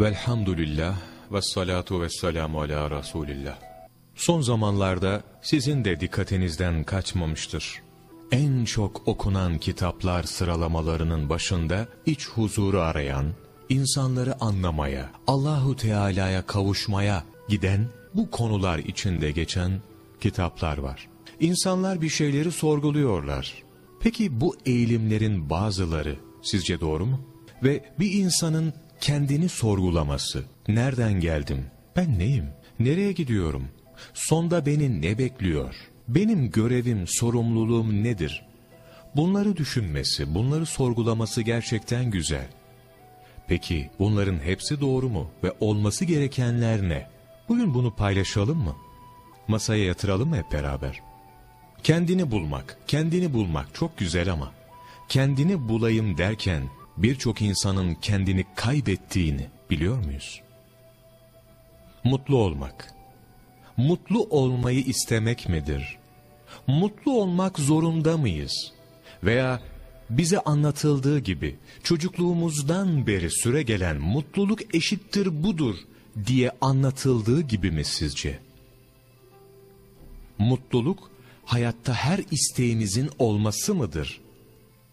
Velhamdülillah ve salatu ve selamu ala Resulillah. Son zamanlarda sizin de dikkatinizden kaçmamıştır. En çok okunan kitaplar sıralamalarının başında iç huzuru arayan, insanları anlamaya, Allahu Teala'ya kavuşmaya giden bu konular içinde geçen kitaplar var. İnsanlar bir şeyleri sorguluyorlar. Peki bu eğilimlerin bazıları sizce doğru mu? Ve bir insanın kendini sorgulaması, nereden geldim, ben neyim, nereye gidiyorum, sonda beni ne bekliyor, benim görevim, sorumluluğum nedir? Bunları düşünmesi, bunları sorgulaması gerçekten güzel. Peki bunların hepsi doğru mu ve olması gerekenler ne? Bugün bunu paylaşalım mı? Masaya yatıralım mı hep beraber? Kendini bulmak, kendini bulmak çok güzel ama kendini bulayım derken birçok insanın kendini kaybettiğini biliyor muyuz? Mutlu olmak. Mutlu olmayı istemek midir? Mutlu olmak zorunda mıyız? Veya bize anlatıldığı gibi çocukluğumuzdan beri süre gelen mutluluk eşittir budur diye anlatıldığı gibi mi sizce? Mutluluk hayatta her isteğimizin olması mıdır?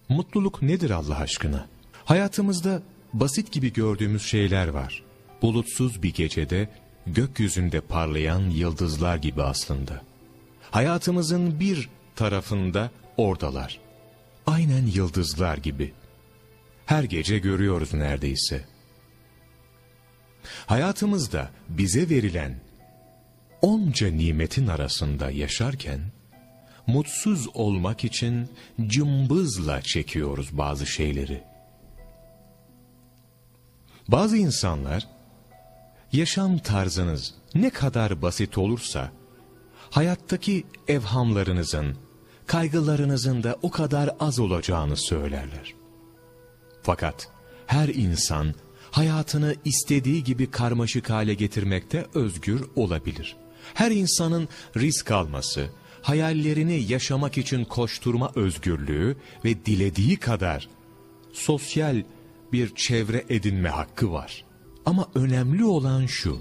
Mutluluk nedir Allah aşkına? Hayatımızda basit gibi gördüğümüz şeyler var. Bulutsuz bir gecede gökyüzünde parlayan yıldızlar gibi aslında. Hayatımızın bir tarafında oradalar. Aynen yıldızlar gibi. Her gece görüyoruz neredeyse. Hayatımızda bize verilen onca nimetin arasında yaşarken, mutsuz olmak için cımbızla çekiyoruz bazı şeyleri. Bazı insanlar, yaşam tarzınız ne kadar basit olursa, hayattaki evhamlarınızın, kaygılarınızın da o kadar az olacağını söylerler. Fakat her insan hayatını istediği gibi karmaşık hale getirmekte özgür olabilir. Her insanın risk alması, hayallerini yaşamak için koşturma özgürlüğü ve dilediği kadar sosyal bir çevre edinme hakkı var. Ama önemli olan şu,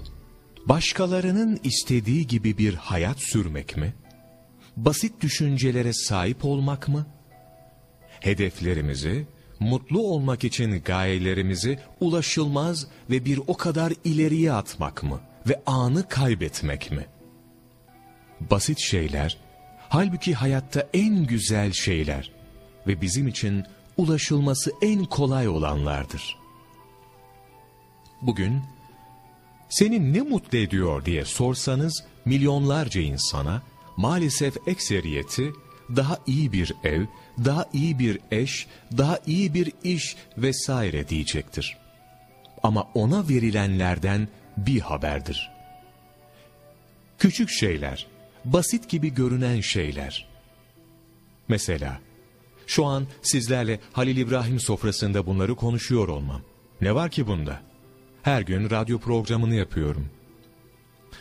başkalarının istediği gibi bir hayat sürmek mi? Basit düşüncelere sahip olmak mı? Hedeflerimizi, mutlu olmak için gayelerimizi ulaşılmaz ve bir o kadar ileriye atmak mı? Ve anı kaybetmek mi? Basit şeyler, halbuki hayatta en güzel şeyler ve bizim için ulaşılması en kolay olanlardır. Bugün seni ne mutlu ediyor diye sorsanız milyonlarca insana maalesef ekseriyeti daha iyi bir ev, daha iyi bir eş, daha iyi bir iş vesaire diyecektir. Ama ona verilenlerden bir haberdir. Küçük şeyler, basit gibi görünen şeyler. Mesela şu an sizlerle Halil İbrahim sofrasında bunları konuşuyor olmam. Ne var ki bunda? Her gün radyo programını yapıyorum.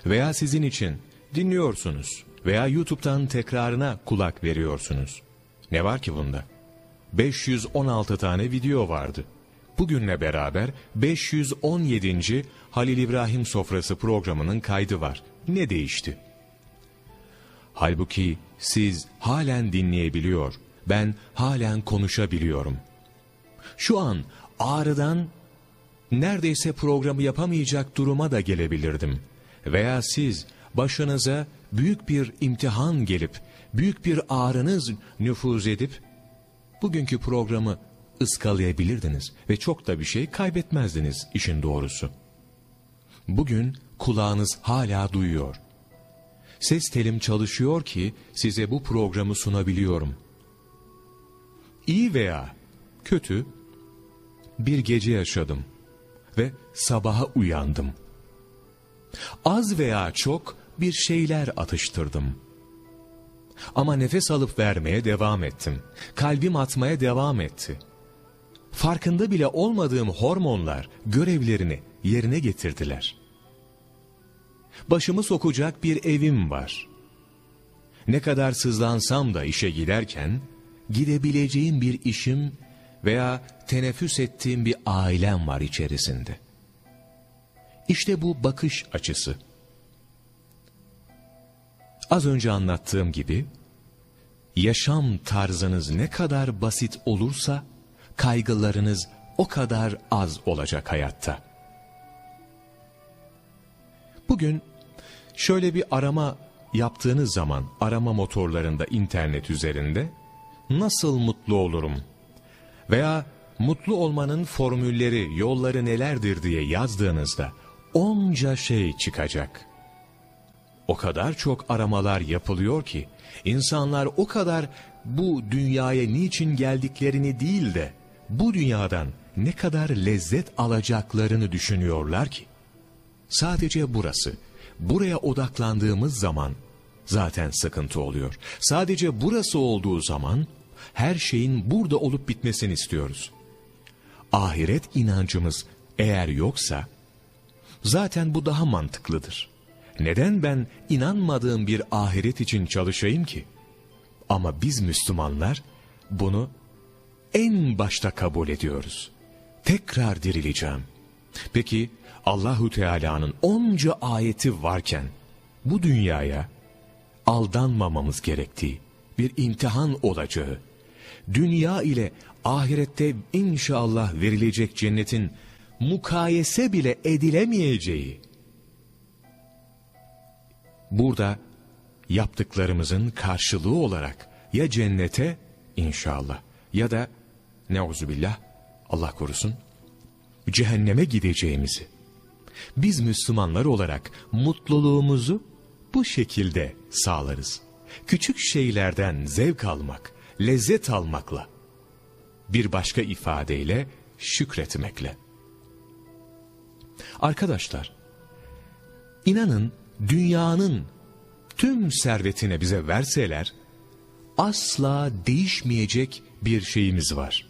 Veya sizin için dinliyorsunuz veya YouTube'dan tekrarına kulak veriyorsunuz. Ne var ki bunda? 516 tane video vardı. Bugünle beraber 517. Halil İbrahim Sofrası programının kaydı var. Ne değişti? Halbuki siz halen dinleyebiliyor, ben halen konuşabiliyorum. Şu an ağrıdan neredeyse programı yapamayacak duruma da gelebilirdim. Veya siz başınıza büyük bir imtihan gelip, büyük bir ağrınız nüfuz edip, bugünkü programı ıskalayabilirdiniz ve çok da bir şey kaybetmezdiniz işin doğrusu. Bugün kulağınız hala duyuyor. Ses telim çalışıyor ki size bu programı sunabiliyorum. İyi veya kötü bir gece yaşadım ve sabaha uyandım. Az veya çok bir şeyler atıştırdım. Ama nefes alıp vermeye devam ettim. Kalbim atmaya devam etti. Farkında bile olmadığım hormonlar görevlerini yerine getirdiler. Başımı sokacak bir evim var. Ne kadar sızlansam da işe giderken, gidebileceğim bir işim veya teneffüs ettiğim bir ailem var içerisinde. İşte bu bakış açısı. Az önce anlattığım gibi, yaşam tarzınız ne kadar basit olursa, kaygılarınız o kadar az olacak hayatta. Bugün şöyle bir arama yaptığınız zaman arama motorlarında internet üzerinde nasıl mutlu olurum veya mutlu olmanın formülleri, yolları nelerdir diye yazdığınızda onca şey çıkacak. O kadar çok aramalar yapılıyor ki insanlar o kadar bu dünyaya niçin geldiklerini değil de bu dünyadan ne kadar lezzet alacaklarını düşünüyorlar ki. Sadece burası. Buraya odaklandığımız zaman zaten sıkıntı oluyor. Sadece burası olduğu zaman her şeyin burada olup bitmesini istiyoruz. Ahiret inancımız eğer yoksa zaten bu daha mantıklıdır. Neden ben inanmadığım bir ahiret için çalışayım ki? Ama biz Müslümanlar bunu en başta kabul ediyoruz. Tekrar dirileceğim. Peki Allahu Teala'nın onca ayeti varken bu dünyaya aldanmamamız gerektiği bir imtihan olacağı, dünya ile ahirette inşallah verilecek cennetin mukayese bile edilemeyeceği, burada yaptıklarımızın karşılığı olarak ya cennete inşallah ya da neuzubillah Allah korusun cehenneme gideceğimizi biz Müslümanlar olarak mutluluğumuzu bu şekilde sağlarız. Küçük şeylerden zevk almak, lezzet almakla, bir başka ifadeyle şükretmekle. Arkadaşlar, inanın dünyanın tüm servetine bize verseler, asla değişmeyecek bir şeyimiz var.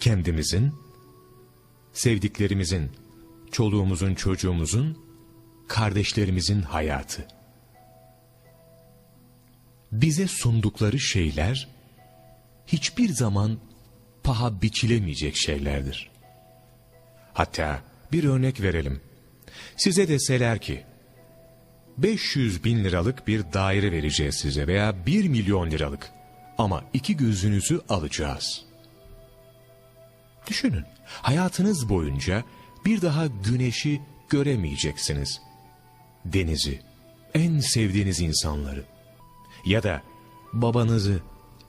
Kendimizin, sevdiklerimizin, çoluğumuzun, çocuğumuzun, kardeşlerimizin hayatı. Bize sundukları şeyler hiçbir zaman paha biçilemeyecek şeylerdir. Hatta bir örnek verelim. Size deseler ki 500 bin liralık bir daire vereceğiz size veya 1 milyon liralık ama iki gözünüzü alacağız. Düşünün hayatınız boyunca bir daha güneşi göremeyeceksiniz. Denizi, en sevdiğiniz insanları ya da babanızı,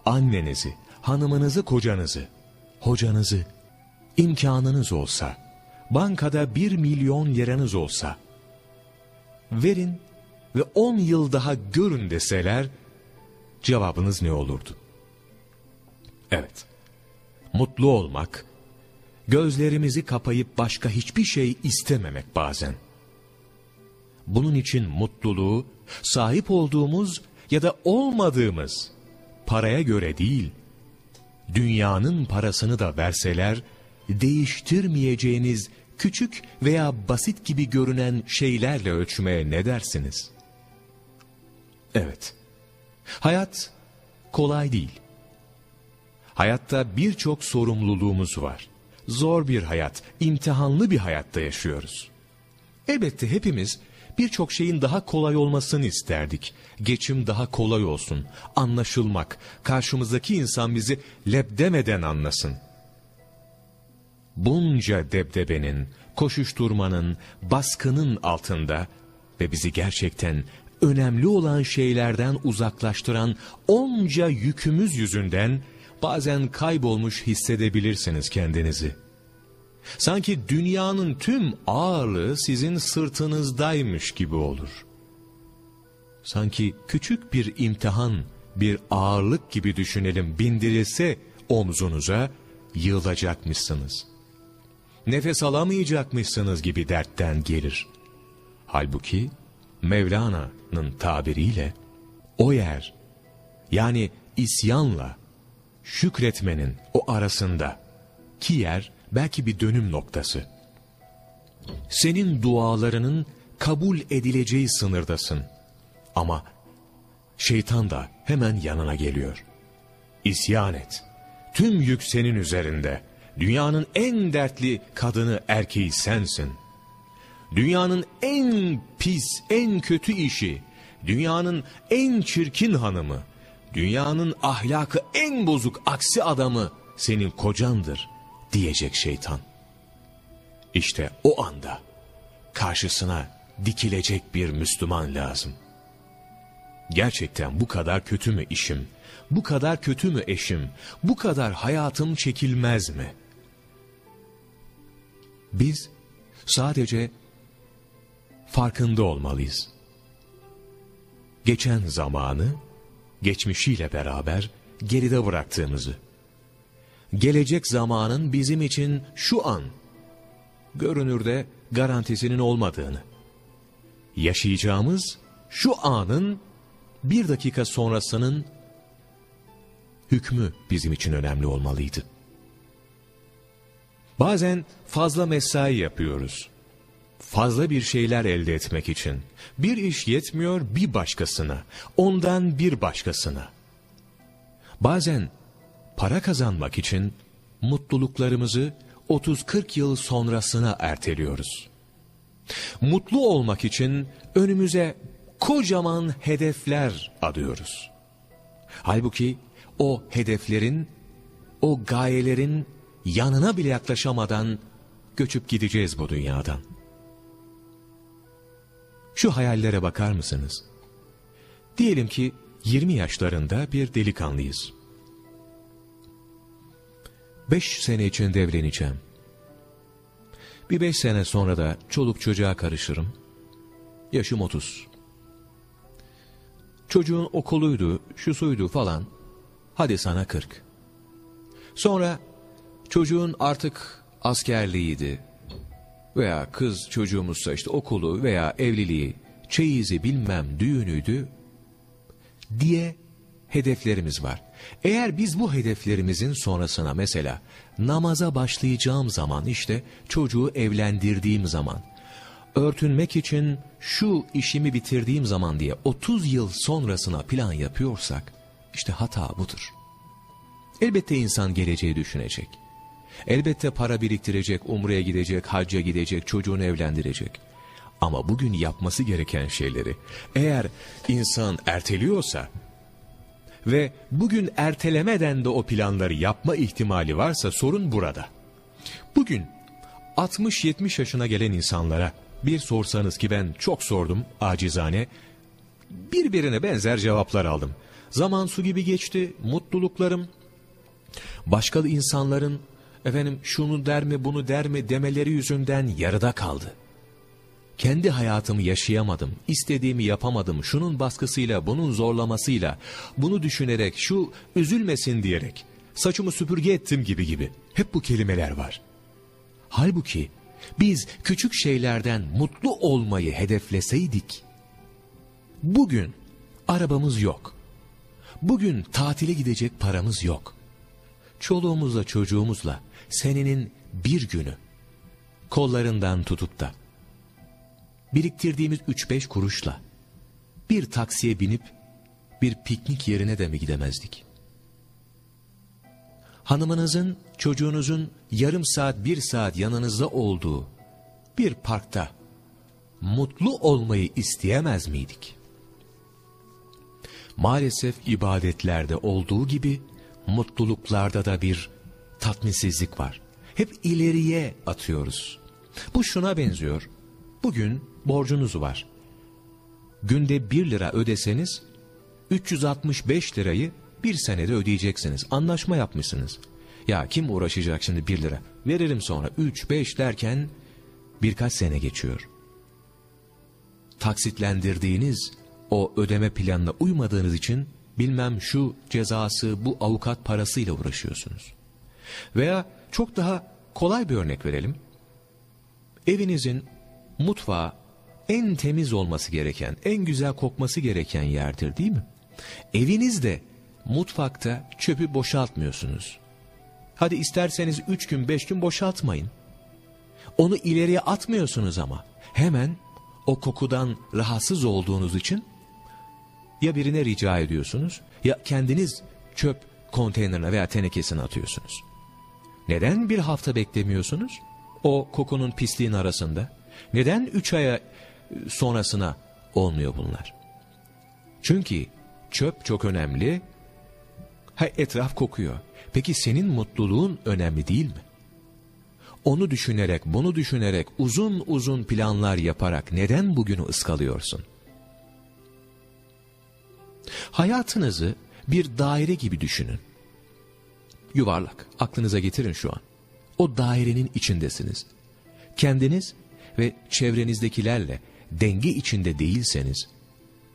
annenizi, hanımınızı, kocanızı, hocanızı, imkanınız olsa, bankada bir milyon liranız olsa, verin ve on yıl daha görün deseler, cevabınız ne olurdu? Evet, mutlu olmak, gözlerimizi kapayıp başka hiçbir şey istememek bazen. Bunun için mutluluğu sahip olduğumuz ya da olmadığımız paraya göre değil, dünyanın parasını da verseler değiştirmeyeceğiniz küçük veya basit gibi görünen şeylerle ölçmeye ne dersiniz? Evet, hayat kolay değil. Hayatta birçok sorumluluğumuz var zor bir hayat, imtihanlı bir hayatta yaşıyoruz. Elbette hepimiz birçok şeyin daha kolay olmasını isterdik. Geçim daha kolay olsun, anlaşılmak, karşımızdaki insan bizi leb demeden anlasın. Bunca debdebenin, koşuşturmanın, baskının altında ve bizi gerçekten önemli olan şeylerden uzaklaştıran onca yükümüz yüzünden bazen kaybolmuş hissedebilirsiniz kendinizi. Sanki dünyanın tüm ağırlığı sizin sırtınızdaymış gibi olur. Sanki küçük bir imtihan, bir ağırlık gibi düşünelim bindirilse omzunuza yığılacakmışsınız. Nefes alamayacakmışsınız gibi dertten gelir. Halbuki Mevlana'nın tabiriyle o yer yani isyanla şükretmenin o arasında ki yer belki bir dönüm noktası. Senin dualarının kabul edileceği sınırdasın. Ama şeytan da hemen yanına geliyor. İsyan et. Tüm yük senin üzerinde. Dünyanın en dertli kadını erkeği sensin. dünyanın en pis, en kötü işi, dünyanın en çirkin hanımı, dünyanın ahlakı en bozuk aksi adamı senin kocandır diyecek şeytan. İşte o anda karşısına dikilecek bir Müslüman lazım. Gerçekten bu kadar kötü mü işim? Bu kadar kötü mü eşim? Bu kadar hayatım çekilmez mi? Biz sadece farkında olmalıyız. Geçen zamanı geçmişiyle beraber geride bıraktığımızı, gelecek zamanın bizim için şu an görünürde garantisinin olmadığını, yaşayacağımız şu anın bir dakika sonrasının hükmü bizim için önemli olmalıydı. Bazen fazla mesai yapıyoruz. Fazla bir şeyler elde etmek için. Bir iş yetmiyor bir başkasına. Ondan bir başkasına. Bazen para kazanmak için mutluluklarımızı 30-40 yıl sonrasına erteliyoruz. Mutlu olmak için önümüze kocaman hedefler adıyoruz. Halbuki o hedeflerin, o gayelerin yanına bile yaklaşamadan göçüp gideceğiz bu dünyadan. Şu hayallere bakar mısınız? Diyelim ki 20 yaşlarında bir delikanlıyız. 5 sene içinde evleneceğim. Bir 5 sene sonra da çoluk çocuğa karışırım. Yaşım 30. Çocuğun okuluydu, şusuydu falan. Hadi sana 40. Sonra çocuğun artık askerliğiydi. Veya kız çocuğumuzsa işte okulu veya evliliği, çeyizi bilmem düğünüydü diye hedeflerimiz var. Eğer biz bu hedeflerimizin sonrasına mesela namaza başlayacağım zaman işte çocuğu evlendirdiğim zaman örtünmek için şu işimi bitirdiğim zaman diye 30 yıl sonrasına plan yapıyorsak işte hata budur. Elbette insan geleceği düşünecek. Elbette para biriktirecek, umreye gidecek, hacca gidecek, çocuğunu evlendirecek. Ama bugün yapması gereken şeyleri eğer insan erteliyorsa ve bugün ertelemeden de o planları yapma ihtimali varsa sorun burada. Bugün 60-70 yaşına gelen insanlara bir sorsanız ki ben çok sordum acizane, birbirine benzer cevaplar aldım. Zaman su gibi geçti, mutluluklarım, başka insanların efendim şunu der mi bunu der mi demeleri yüzünden yarıda kaldı. Kendi hayatımı yaşayamadım, istediğimi yapamadım, şunun baskısıyla, bunun zorlamasıyla, bunu düşünerek, şu üzülmesin diyerek, saçımı süpürge ettim gibi gibi. Hep bu kelimeler var. Halbuki biz küçük şeylerden mutlu olmayı hedefleseydik, bugün arabamız yok. Bugün tatile gidecek paramız yok. Çoluğumuzla çocuğumuzla senenin bir günü kollarından tutup da biriktirdiğimiz 3-5 kuruşla bir taksiye binip bir piknik yerine de mi gidemezdik? Hanımınızın, çocuğunuzun yarım saat, bir saat yanınızda olduğu bir parkta mutlu olmayı isteyemez miydik? Maalesef ibadetlerde olduğu gibi mutluluklarda da bir tatminsizlik var. Hep ileriye atıyoruz. Bu şuna benziyor. Bugün borcunuz var. Günde 1 lira ödeseniz 365 lirayı bir senede ödeyeceksiniz. Anlaşma yapmışsınız. Ya kim uğraşacak şimdi 1 lira? Veririm sonra 3-5 derken birkaç sene geçiyor. Taksitlendirdiğiniz o ödeme planına uymadığınız için bilmem şu cezası bu avukat parasıyla uğraşıyorsunuz. Veya çok daha kolay bir örnek verelim. Evinizin mutfağı en temiz olması gereken, en güzel kokması gereken yerdir değil mi? Evinizde, mutfakta çöpü boşaltmıyorsunuz. Hadi isterseniz üç gün beş gün boşaltmayın. Onu ileriye atmıyorsunuz ama hemen o kokudan rahatsız olduğunuz için ya birine rica ediyorsunuz ya kendiniz çöp konteynerine veya tenekesine atıyorsunuz. Neden bir hafta beklemiyorsunuz? O kokunun pisliğin arasında. Neden üç aya sonrasına olmuyor bunlar? Çünkü çöp çok önemli. Ha, etraf kokuyor. Peki senin mutluluğun önemli değil mi? Onu düşünerek, bunu düşünerek, uzun uzun planlar yaparak neden bugünü ıskalıyorsun? Hayatınızı bir daire gibi düşünün. Yuvarlak, aklınıza getirin şu an. O dairenin içindesiniz. Kendiniz ve çevrenizdekilerle denge içinde değilseniz,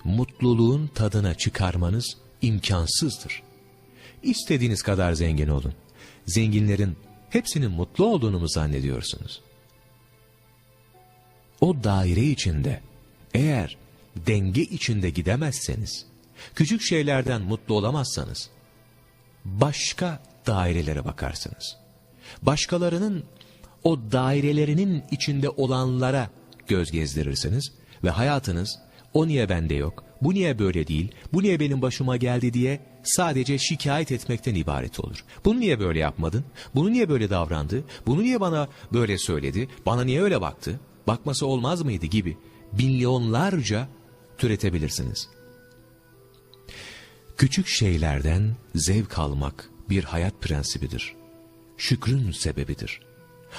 mutluluğun tadına çıkarmanız imkansızdır. İstediğiniz kadar zengin olun. Zenginlerin hepsinin mutlu olduğunu mu zannediyorsunuz? O daire içinde eğer denge içinde gidemezseniz, küçük şeylerden mutlu olamazsanız, başka dairelere bakarsınız. Başkalarının o dairelerinin içinde olanlara göz gezdirirsiniz ve hayatınız o niye bende yok, bu niye böyle değil, bu niye benim başıma geldi diye sadece şikayet etmekten ibaret olur. Bunu niye böyle yapmadın, bunu niye böyle davrandı, bunu niye bana böyle söyledi, bana niye öyle baktı, bakması olmaz mıydı gibi milyonlarca türetebilirsiniz. Küçük şeylerden zevk almak bir hayat prensibidir. Şükrün sebebidir.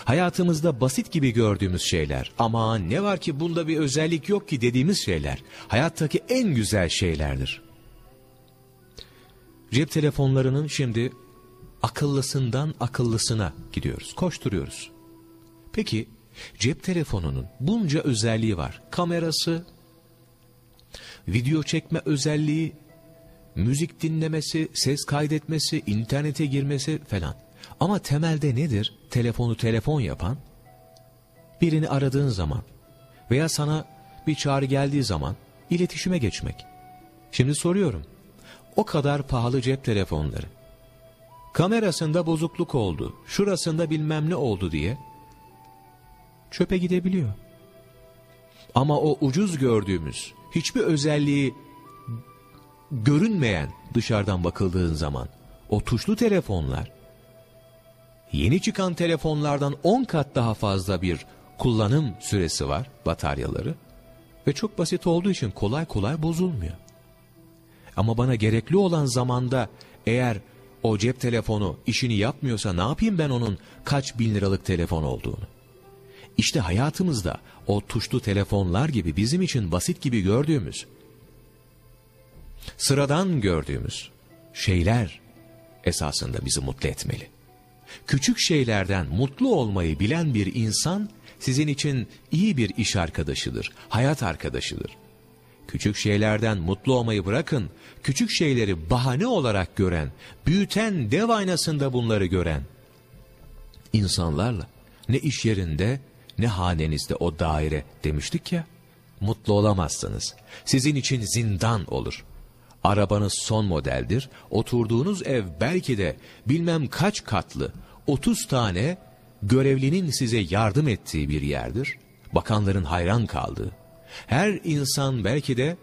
Hayatımızda basit gibi gördüğümüz şeyler ama ne var ki bunda bir özellik yok ki dediğimiz şeyler hayattaki en güzel şeylerdir. Cep telefonlarının şimdi akıllısından akıllısına gidiyoruz, koşturuyoruz. Peki cep telefonunun bunca özelliği var. Kamerası, video çekme özelliği, müzik dinlemesi, ses kaydetmesi, internete girmesi falan. Ama temelde nedir? Telefonu telefon yapan, birini aradığın zaman veya sana bir çağrı geldiği zaman iletişime geçmek. Şimdi soruyorum, o kadar pahalı cep telefonları, kamerasında bozukluk oldu, şurasında bilmem ne oldu diye çöpe gidebiliyor. Ama o ucuz gördüğümüz, hiçbir özelliği görünmeyen dışarıdan bakıldığın zaman o tuşlu telefonlar yeni çıkan telefonlardan 10 kat daha fazla bir kullanım süresi var bataryaları ve çok basit olduğu için kolay kolay bozulmuyor. Ama bana gerekli olan zamanda eğer o cep telefonu işini yapmıyorsa ne yapayım ben onun kaç bin liralık telefon olduğunu? İşte hayatımızda o tuşlu telefonlar gibi bizim için basit gibi gördüğümüz, sıradan gördüğümüz şeyler esasında bizi mutlu etmeli. Küçük şeylerden mutlu olmayı bilen bir insan sizin için iyi bir iş arkadaşıdır, hayat arkadaşıdır. Küçük şeylerden mutlu olmayı bırakın, küçük şeyleri bahane olarak gören, büyüten dev aynasında bunları gören insanlarla ne iş yerinde ne hanenizde o daire demiştik ya, mutlu olamazsınız. Sizin için zindan olur. Arabanız son modeldir, oturduğunuz ev belki de bilmem kaç katlı, 30 tane görevlinin size yardım ettiği bir yerdir. Bakanların hayran kaldığı. Her insan belki de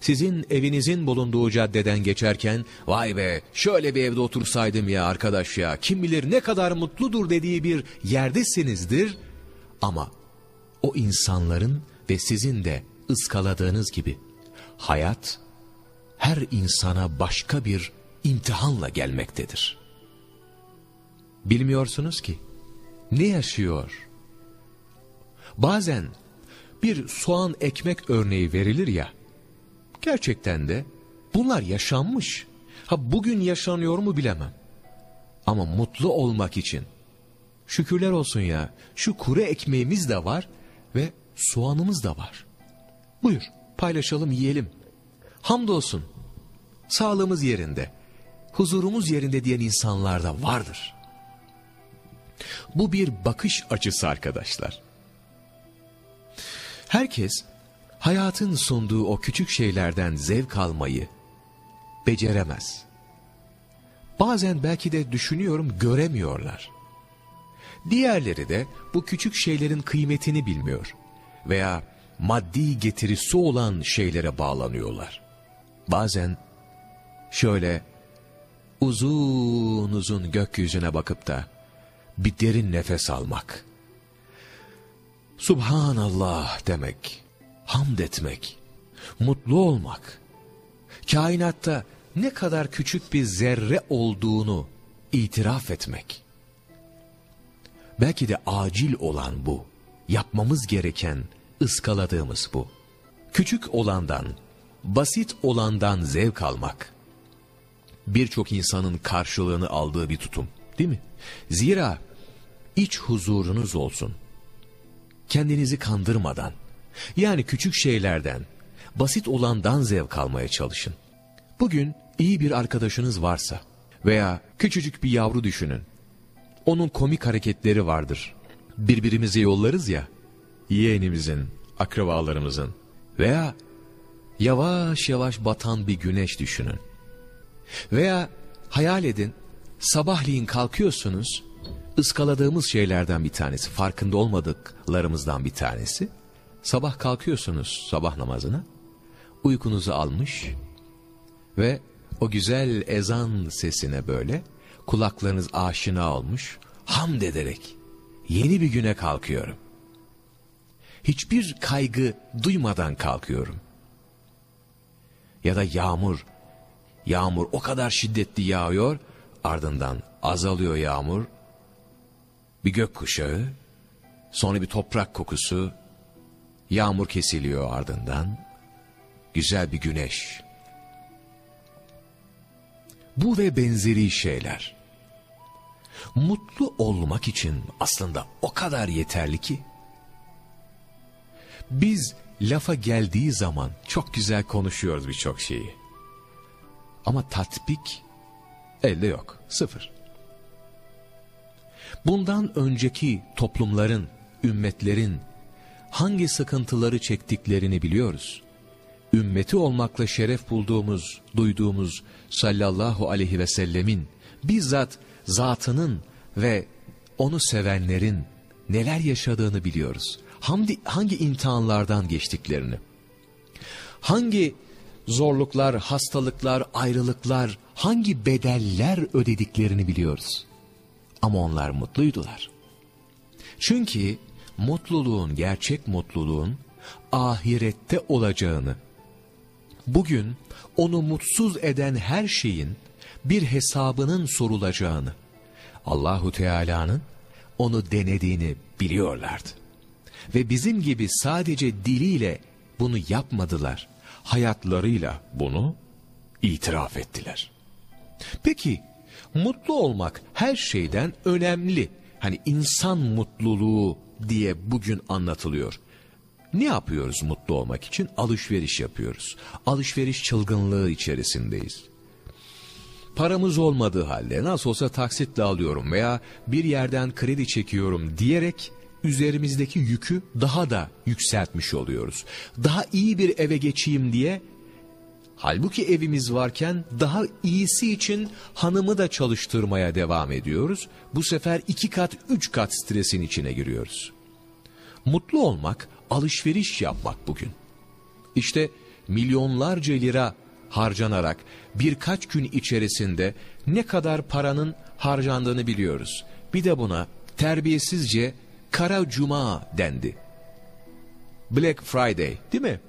sizin evinizin bulunduğu caddeden geçerken vay be şöyle bir evde otursaydım ya arkadaş ya kim bilir ne kadar mutludur dediği bir yerdesinizdir. Ama o insanların ve sizin de ıskaladığınız gibi hayat her insana başka bir imtihanla gelmektedir. Bilmiyorsunuz ki ne yaşıyor? Bazen bir soğan ekmek örneği verilir ya, gerçekten de bunlar yaşanmış. Ha bugün yaşanıyor mu bilemem. Ama mutlu olmak için şükürler olsun ya şu kuru ekmeğimiz de var ve soğanımız da var. Buyur paylaşalım yiyelim. Hamdolsun sağlığımız yerinde, huzurumuz yerinde diyen insanlar da vardır. Bu bir bakış açısı arkadaşlar. Herkes hayatın sunduğu o küçük şeylerden zevk almayı beceremez. Bazen belki de düşünüyorum göremiyorlar. Diğerleri de bu küçük şeylerin kıymetini bilmiyor veya maddi getirisi olan şeylere bağlanıyorlar. Bazen şöyle uzun uzun gökyüzüne bakıp da bir derin nefes almak Subhanallah demek, hamd etmek, mutlu olmak, kainatta ne kadar küçük bir zerre olduğunu itiraf etmek. Belki de acil olan bu, yapmamız gereken ıskaladığımız bu. Küçük olandan, basit olandan zevk almak. Birçok insanın karşılığını aldığı bir tutum, değil mi? Zira iç huzurunuz olsun. Kendinizi kandırmadan, yani küçük şeylerden, basit olandan zevk almaya çalışın. Bugün iyi bir arkadaşınız varsa veya küçücük bir yavru düşünün. Onun komik hareketleri vardır. Birbirimize yollarız ya, yeğenimizin, akrabalarımızın veya yavaş yavaş batan bir güneş düşünün. Veya hayal edin, sabahleyin kalkıyorsunuz, ıskaladığımız şeylerden bir tanesi, farkında olmadıklarımızdan bir tanesi. Sabah kalkıyorsunuz sabah namazına, uykunuzu almış ve o güzel ezan sesine böyle kulaklarınız aşina olmuş, hamd ederek yeni bir güne kalkıyorum. Hiçbir kaygı duymadan kalkıyorum. Ya da yağmur, yağmur o kadar şiddetli yağıyor, ardından azalıyor yağmur, bir gök kuşağı, sonra bir toprak kokusu, yağmur kesiliyor ardından, güzel bir güneş. Bu ve benzeri şeyler. Mutlu olmak için aslında o kadar yeterli ki. Biz lafa geldiği zaman çok güzel konuşuyoruz birçok şeyi. Ama tatbik elde yok, sıfır. Bundan önceki toplumların, ümmetlerin hangi sıkıntıları çektiklerini biliyoruz. Ümmeti olmakla şeref bulduğumuz, duyduğumuz sallallahu aleyhi ve sellemin bizzat zatının ve onu sevenlerin neler yaşadığını biliyoruz. Hangi, hangi imtihanlardan geçtiklerini. Hangi zorluklar, hastalıklar, ayrılıklar, hangi bedeller ödediklerini biliyoruz. Ama onlar mutluydular. Çünkü mutluluğun, gerçek mutluluğun ahirette olacağını, bugün onu mutsuz eden her şeyin bir hesabının sorulacağını, Allahu Teala'nın onu denediğini biliyorlardı. Ve bizim gibi sadece diliyle bunu yapmadılar. Hayatlarıyla bunu itiraf ettiler. Peki mutlu olmak her şeyden önemli. Hani insan mutluluğu diye bugün anlatılıyor. Ne yapıyoruz mutlu olmak için? Alışveriş yapıyoruz. Alışveriş çılgınlığı içerisindeyiz. Paramız olmadığı halde nasıl olsa taksitle alıyorum veya bir yerden kredi çekiyorum diyerek üzerimizdeki yükü daha da yükseltmiş oluyoruz. Daha iyi bir eve geçeyim diye Halbuki evimiz varken daha iyisi için hanımı da çalıştırmaya devam ediyoruz. Bu sefer iki kat, üç kat stresin içine giriyoruz. Mutlu olmak, alışveriş yapmak bugün. İşte milyonlarca lira harcanarak birkaç gün içerisinde ne kadar paranın harcandığını biliyoruz. Bir de buna terbiyesizce kara cuma dendi. Black Friday değil mi?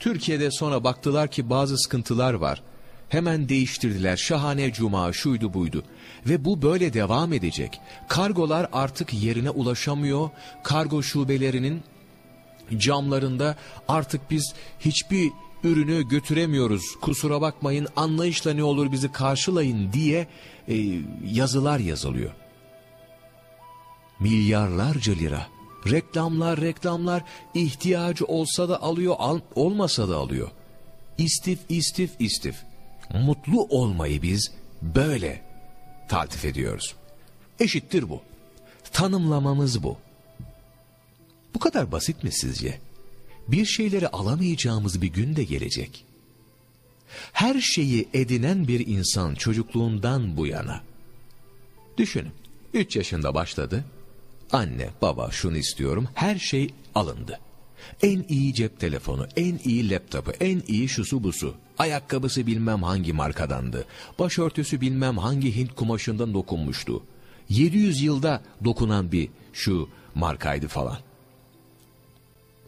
Türkiye'de sonra baktılar ki bazı sıkıntılar var. Hemen değiştirdiler. Şahane cuma şuydu buydu. Ve bu böyle devam edecek. Kargolar artık yerine ulaşamıyor. Kargo şubelerinin camlarında artık biz hiçbir ürünü götüremiyoruz. Kusura bakmayın anlayışla ne olur bizi karşılayın diye e, yazılar yazılıyor. Milyarlarca lira Reklamlar reklamlar ihtiyacı olsa da alıyor al, olmasa da alıyor. İstif istif istif. Mutlu olmayı biz böyle taltif ediyoruz. Eşittir bu. Tanımlamamız bu. Bu kadar basit mi sizce? Bir şeyleri alamayacağımız bir gün de gelecek. Her şeyi edinen bir insan çocukluğundan bu yana. Düşünün. Üç yaşında başladı. Anne, baba şunu istiyorum. Her şey alındı. En iyi cep telefonu, en iyi laptopu, en iyi şusu busu. Ayakkabısı bilmem hangi markadandı. Başörtüsü bilmem hangi Hint kumaşından dokunmuştu. 700 yılda dokunan bir şu markaydı falan.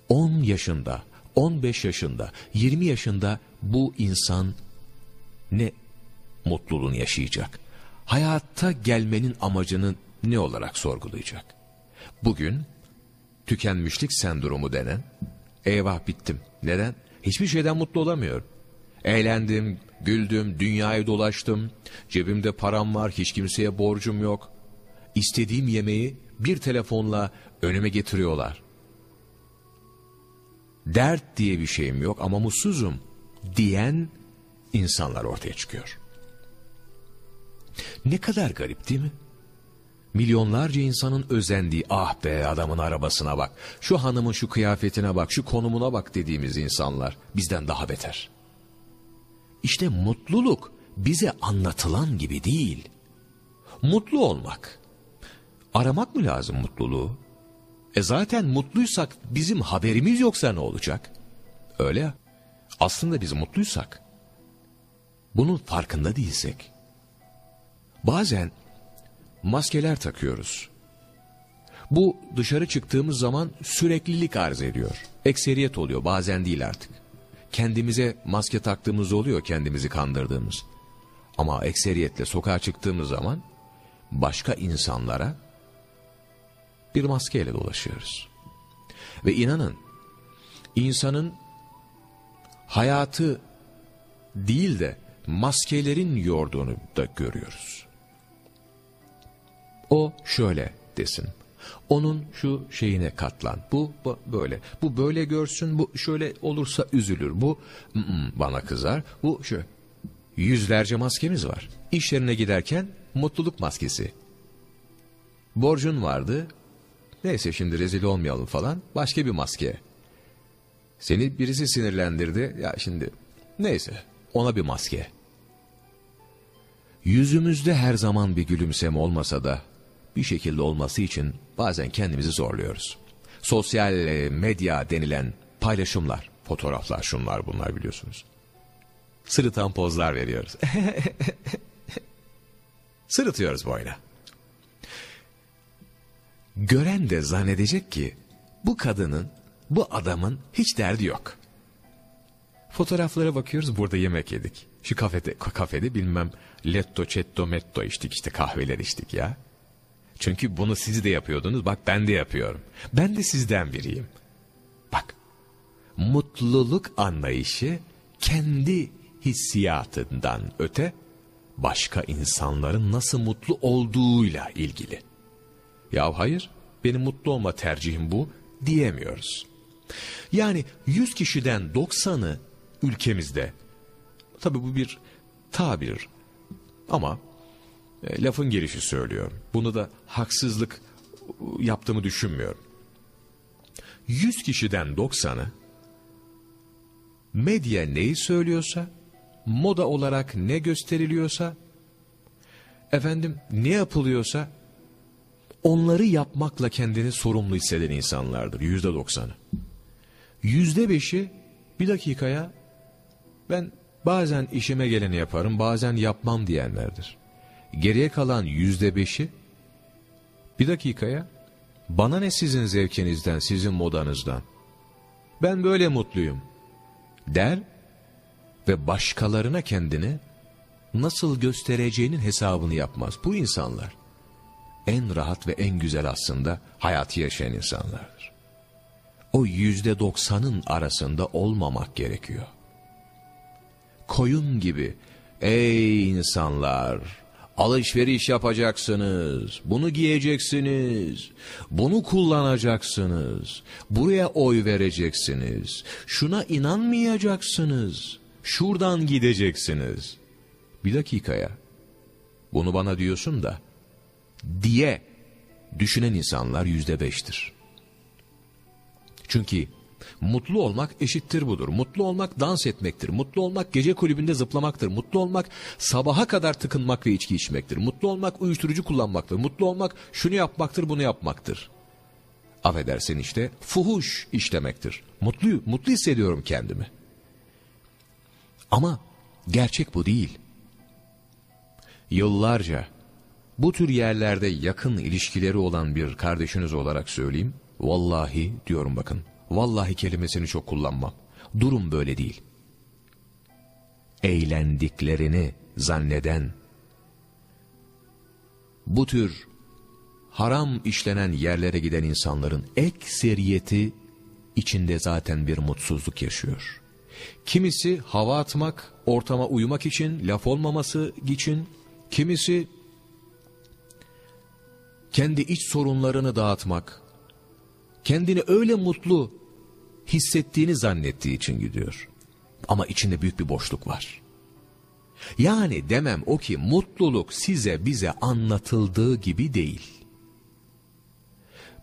10 yaşında, 15 yaşında, 20 yaşında bu insan ne mutluluğunu yaşayacak? Hayatta gelmenin amacını ne olarak sorgulayacak? Bugün tükenmişlik sendromu denen, eyvah bittim. Neden? Hiçbir şeyden mutlu olamıyorum. Eğlendim, güldüm, dünyayı dolaştım, cebimde param var, hiç kimseye borcum yok. İstediğim yemeği bir telefonla önüme getiriyorlar. Dert diye bir şeyim yok ama mutsuzum diyen insanlar ortaya çıkıyor. Ne kadar garip değil mi? Milyonlarca insanın özendiği ah be adamın arabasına bak, şu hanımın şu kıyafetine bak, şu konumuna bak dediğimiz insanlar bizden daha beter. İşte mutluluk bize anlatılan gibi değil. Mutlu olmak. Aramak mı lazım mutluluğu? E zaten mutluysak bizim haberimiz yoksa ne olacak? Öyle. Aslında biz mutluysak bunun farkında değilsek bazen maskeler takıyoruz. Bu dışarı çıktığımız zaman süreklilik arz ediyor. Ekseriyet oluyor bazen değil artık. Kendimize maske taktığımız oluyor kendimizi kandırdığımız. Ama ekseriyetle sokağa çıktığımız zaman başka insanlara bir maskeyle dolaşıyoruz. Ve inanın insanın hayatı değil de maskelerin yorduğunu da görüyoruz. O şöyle desin. Onun şu şeyine katlan. Bu, bu böyle. Bu böyle görsün. Bu şöyle olursa üzülür. Bu mm, bana kızar. Bu şu. Yüzlerce maskemiz var. İş yerine giderken mutluluk maskesi. Borcun vardı. Neyse şimdi rezil olmayalım falan. Başka bir maske. Seni birisi sinirlendirdi. Ya şimdi neyse ona bir maske. Yüzümüzde her zaman bir gülümseme olmasa da bir şekilde olması için bazen kendimizi zorluyoruz. Sosyal e, medya denilen paylaşımlar, fotoğraflar şunlar bunlar biliyorsunuz. Sırıtan pozlar veriyoruz. Sırıtıyoruz boyuna. Gören de zannedecek ki bu kadının, bu adamın hiç derdi yok. Fotoğraflara bakıyoruz burada yemek yedik. Şu kafede, kafede bilmem letto, cetto, metto içtik işte kahveler içtik ya. Çünkü bunu siz de yapıyordunuz. Bak ben de yapıyorum. Ben de sizden biriyim. Bak. Mutluluk anlayışı kendi hissiyatından öte başka insanların nasıl mutlu olduğuyla ilgili. Ya hayır, benim mutlu olma tercihim bu diyemiyoruz. Yani 100 kişiden 90'ı ülkemizde, tabi bu bir tabir ama lafın gelişi söylüyorum. Bunu da haksızlık yaptığımı düşünmüyorum. 100 kişiden 90'ı medya neyi söylüyorsa, moda olarak ne gösteriliyorsa, efendim ne yapılıyorsa onları yapmakla kendini sorumlu hisseden insanlardır yüzde doksanı. Yüzde beşi bir dakikaya ben bazen işime geleni yaparım bazen yapmam diyenlerdir. Geriye kalan yüzde beşi bir dakikaya bana ne sizin zevkinizden, sizin modanızdan. Ben böyle mutluyum der ve başkalarına kendini nasıl göstereceğinin hesabını yapmaz. Bu insanlar en rahat ve en güzel aslında hayatı yaşayan insanlardır. O yüzde doksanın arasında olmamak gerekiyor. Koyun gibi ey insanlar Alışveriş yapacaksınız, bunu giyeceksiniz, bunu kullanacaksınız, buraya oy vereceksiniz, şuna inanmayacaksınız, şuradan gideceksiniz. Bir dakikaya, bunu bana diyorsun da, diye düşünen insanlar yüzde beştir. Çünkü Mutlu olmak eşittir budur. Mutlu olmak dans etmektir. Mutlu olmak gece kulübünde zıplamaktır. Mutlu olmak sabaha kadar tıkınmak ve içki içmektir. Mutlu olmak uyuşturucu kullanmaktır. Mutlu olmak şunu yapmaktır bunu yapmaktır. Affedersin işte fuhuş işlemektir. Mutlu, mutlu hissediyorum kendimi. Ama gerçek bu değil. Yıllarca bu tür yerlerde yakın ilişkileri olan bir kardeşiniz olarak söyleyeyim. Vallahi diyorum bakın vallahi kelimesini çok kullanmam. Durum böyle değil. Eğlendiklerini zanneden, bu tür haram işlenen yerlere giden insanların ekseriyeti içinde zaten bir mutsuzluk yaşıyor. Kimisi hava atmak, ortama uyumak için, laf olmaması için, kimisi kendi iç sorunlarını dağıtmak, kendini öyle mutlu hissettiğini zannettiği için gidiyor. Ama içinde büyük bir boşluk var. Yani demem o ki mutluluk size bize anlatıldığı gibi değil.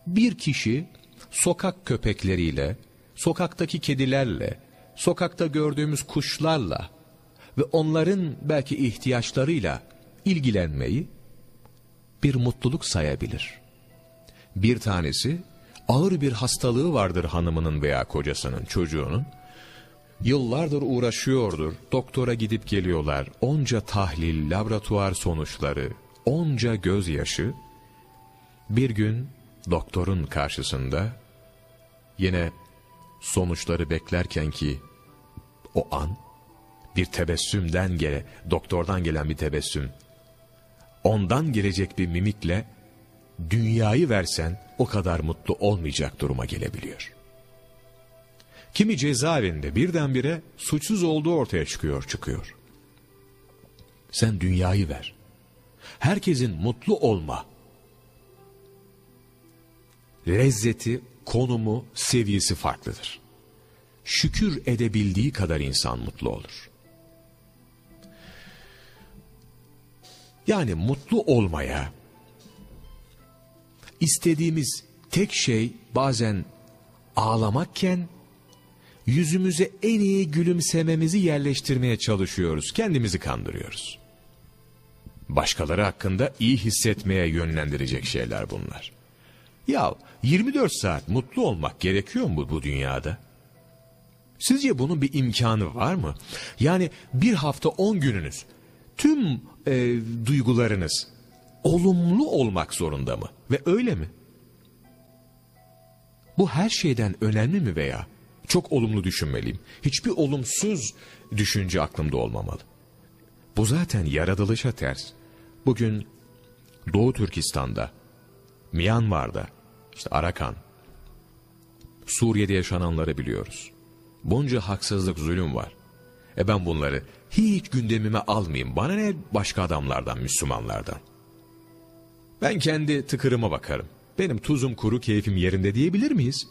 Bir kişi sokak köpekleriyle, sokaktaki kedilerle, sokakta gördüğümüz kuşlarla ve onların belki ihtiyaçlarıyla ilgilenmeyi bir mutluluk sayabilir. Bir tanesi ağır bir hastalığı vardır hanımının veya kocasının, çocuğunun. Yıllardır uğraşıyordur, doktora gidip geliyorlar, onca tahlil, laboratuvar sonuçları, onca gözyaşı. Bir gün doktorun karşısında yine sonuçları beklerken ki o an bir tebessümden gele, doktordan gelen bir tebessüm, ondan gelecek bir mimikle dünyayı versen o kadar mutlu olmayacak duruma gelebiliyor. Kimi cezaevinde birdenbire suçsuz olduğu ortaya çıkıyor çıkıyor. Sen dünyayı ver. Herkesin mutlu olma. Lezzeti, konumu, seviyesi farklıdır. Şükür edebildiği kadar insan mutlu olur. Yani mutlu olmaya istediğimiz tek şey bazen ağlamakken yüzümüze en iyi gülümsememizi yerleştirmeye çalışıyoruz. Kendimizi kandırıyoruz. Başkaları hakkında iyi hissetmeye yönlendirecek şeyler bunlar. Ya 24 saat mutlu olmak gerekiyor mu bu dünyada? Sizce bunun bir imkanı var mı? Yani bir hafta 10 gününüz tüm e, duygularınız olumlu olmak zorunda mı? Ve öyle mi? Bu her şeyden önemli mi veya çok olumlu düşünmeliyim? Hiçbir olumsuz düşünce aklımda olmamalı. Bu zaten yaratılışa ters. Bugün Doğu Türkistan'da, Myanmar'da, işte Arakan, Suriye'de yaşananları biliyoruz. Bunca haksızlık, zulüm var. E ben bunları hiç gündemime almayayım. Bana ne başka adamlardan, Müslümanlardan. Ben kendi tıkırıma bakarım. Benim tuzum kuru keyfim yerinde diyebilir miyiz?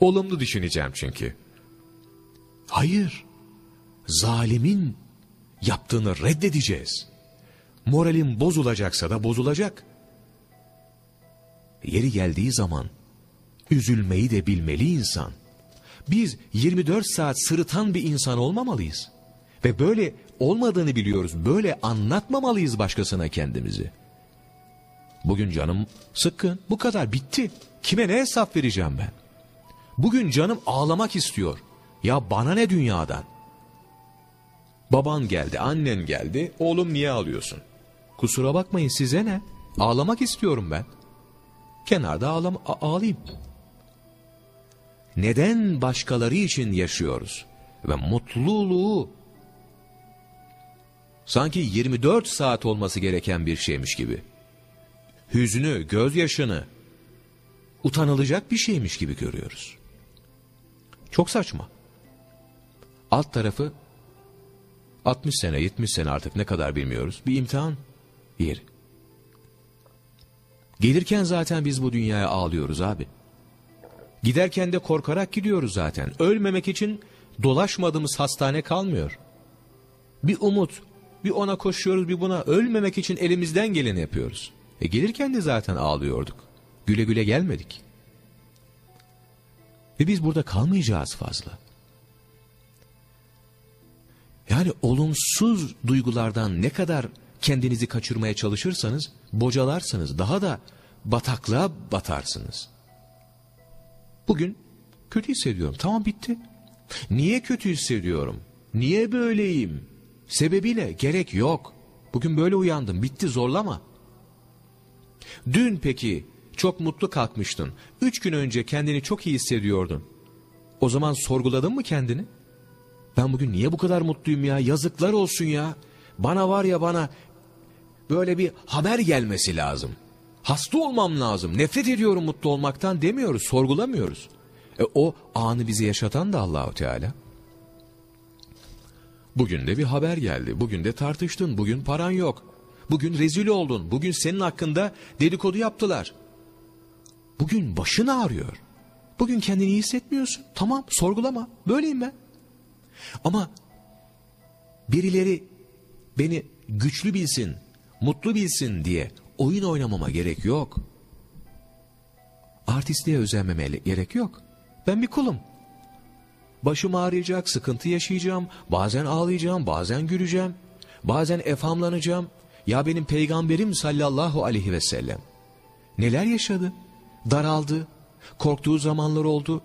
Olumlu düşüneceğim çünkü. Hayır. Zalimin yaptığını reddedeceğiz. Moralim bozulacaksa da bozulacak. Yeri geldiği zaman üzülmeyi de bilmeli insan. Biz 24 saat sırıtan bir insan olmamalıyız. Ve böyle olmadığını biliyoruz. Böyle anlatmamalıyız başkasına kendimizi. Bugün canım sıkkın. Bu kadar bitti. Kime ne hesap vereceğim ben? Bugün canım ağlamak istiyor. Ya bana ne dünyadan? Baban geldi, annen geldi. Oğlum niye ağlıyorsun? Kusura bakmayın size ne? Ağlamak istiyorum ben. Kenarda ağlam ağlayayım. Neden başkaları için yaşıyoruz? Ve mutluluğu sanki 24 saat olması gereken bir şeymiş gibi hüznü, gözyaşını utanılacak bir şeymiş gibi görüyoruz. Çok saçma. Alt tarafı 60 sene, 70 sene artık ne kadar bilmiyoruz. Bir imtihan yeri. Gelirken zaten biz bu dünyaya ağlıyoruz abi. Giderken de korkarak gidiyoruz zaten. Ölmemek için dolaşmadığımız hastane kalmıyor. Bir umut, bir ona koşuyoruz bir buna. Ölmemek için elimizden geleni yapıyoruz. E gelirken de zaten ağlıyorduk. Güle güle gelmedik. Ve biz burada kalmayacağız fazla. Yani olumsuz duygulardan ne kadar kendinizi kaçırmaya çalışırsanız bocalarsınız. Daha da bataklığa batarsınız. Bugün kötü hissediyorum. Tamam bitti. Niye kötü hissediyorum? Niye böyleyim? Sebebiyle gerek yok. Bugün böyle uyandım. Bitti zorlama. Dün peki çok mutlu kalkmıştın. Üç gün önce kendini çok iyi hissediyordun. O zaman sorguladın mı kendini? Ben bugün niye bu kadar mutluyum ya? Yazıklar olsun ya. Bana var ya bana böyle bir haber gelmesi lazım. Hasta olmam lazım. Nefret ediyorum mutlu olmaktan demiyoruz, sorgulamıyoruz. E, o anı bize yaşatan da Allahu Teala. Bugün de bir haber geldi. Bugün de tartıştın. Bugün paran yok. Bugün rezil oldun. Bugün senin hakkında dedikodu yaptılar. Bugün başın ağrıyor. Bugün kendini iyi hissetmiyorsun. Tamam sorgulama. Böyleyim ben. Ama birileri beni güçlü bilsin, mutlu bilsin diye oyun oynamama gerek yok. Artistliğe özenmeme gerek yok. Ben bir kulum. Başım ağrıyacak, sıkıntı yaşayacağım, bazen ağlayacağım, bazen güleceğim, bazen efhamlanacağım. Ya benim peygamberim sallallahu aleyhi ve sellem neler yaşadı? Daraldı, korktuğu zamanlar oldu,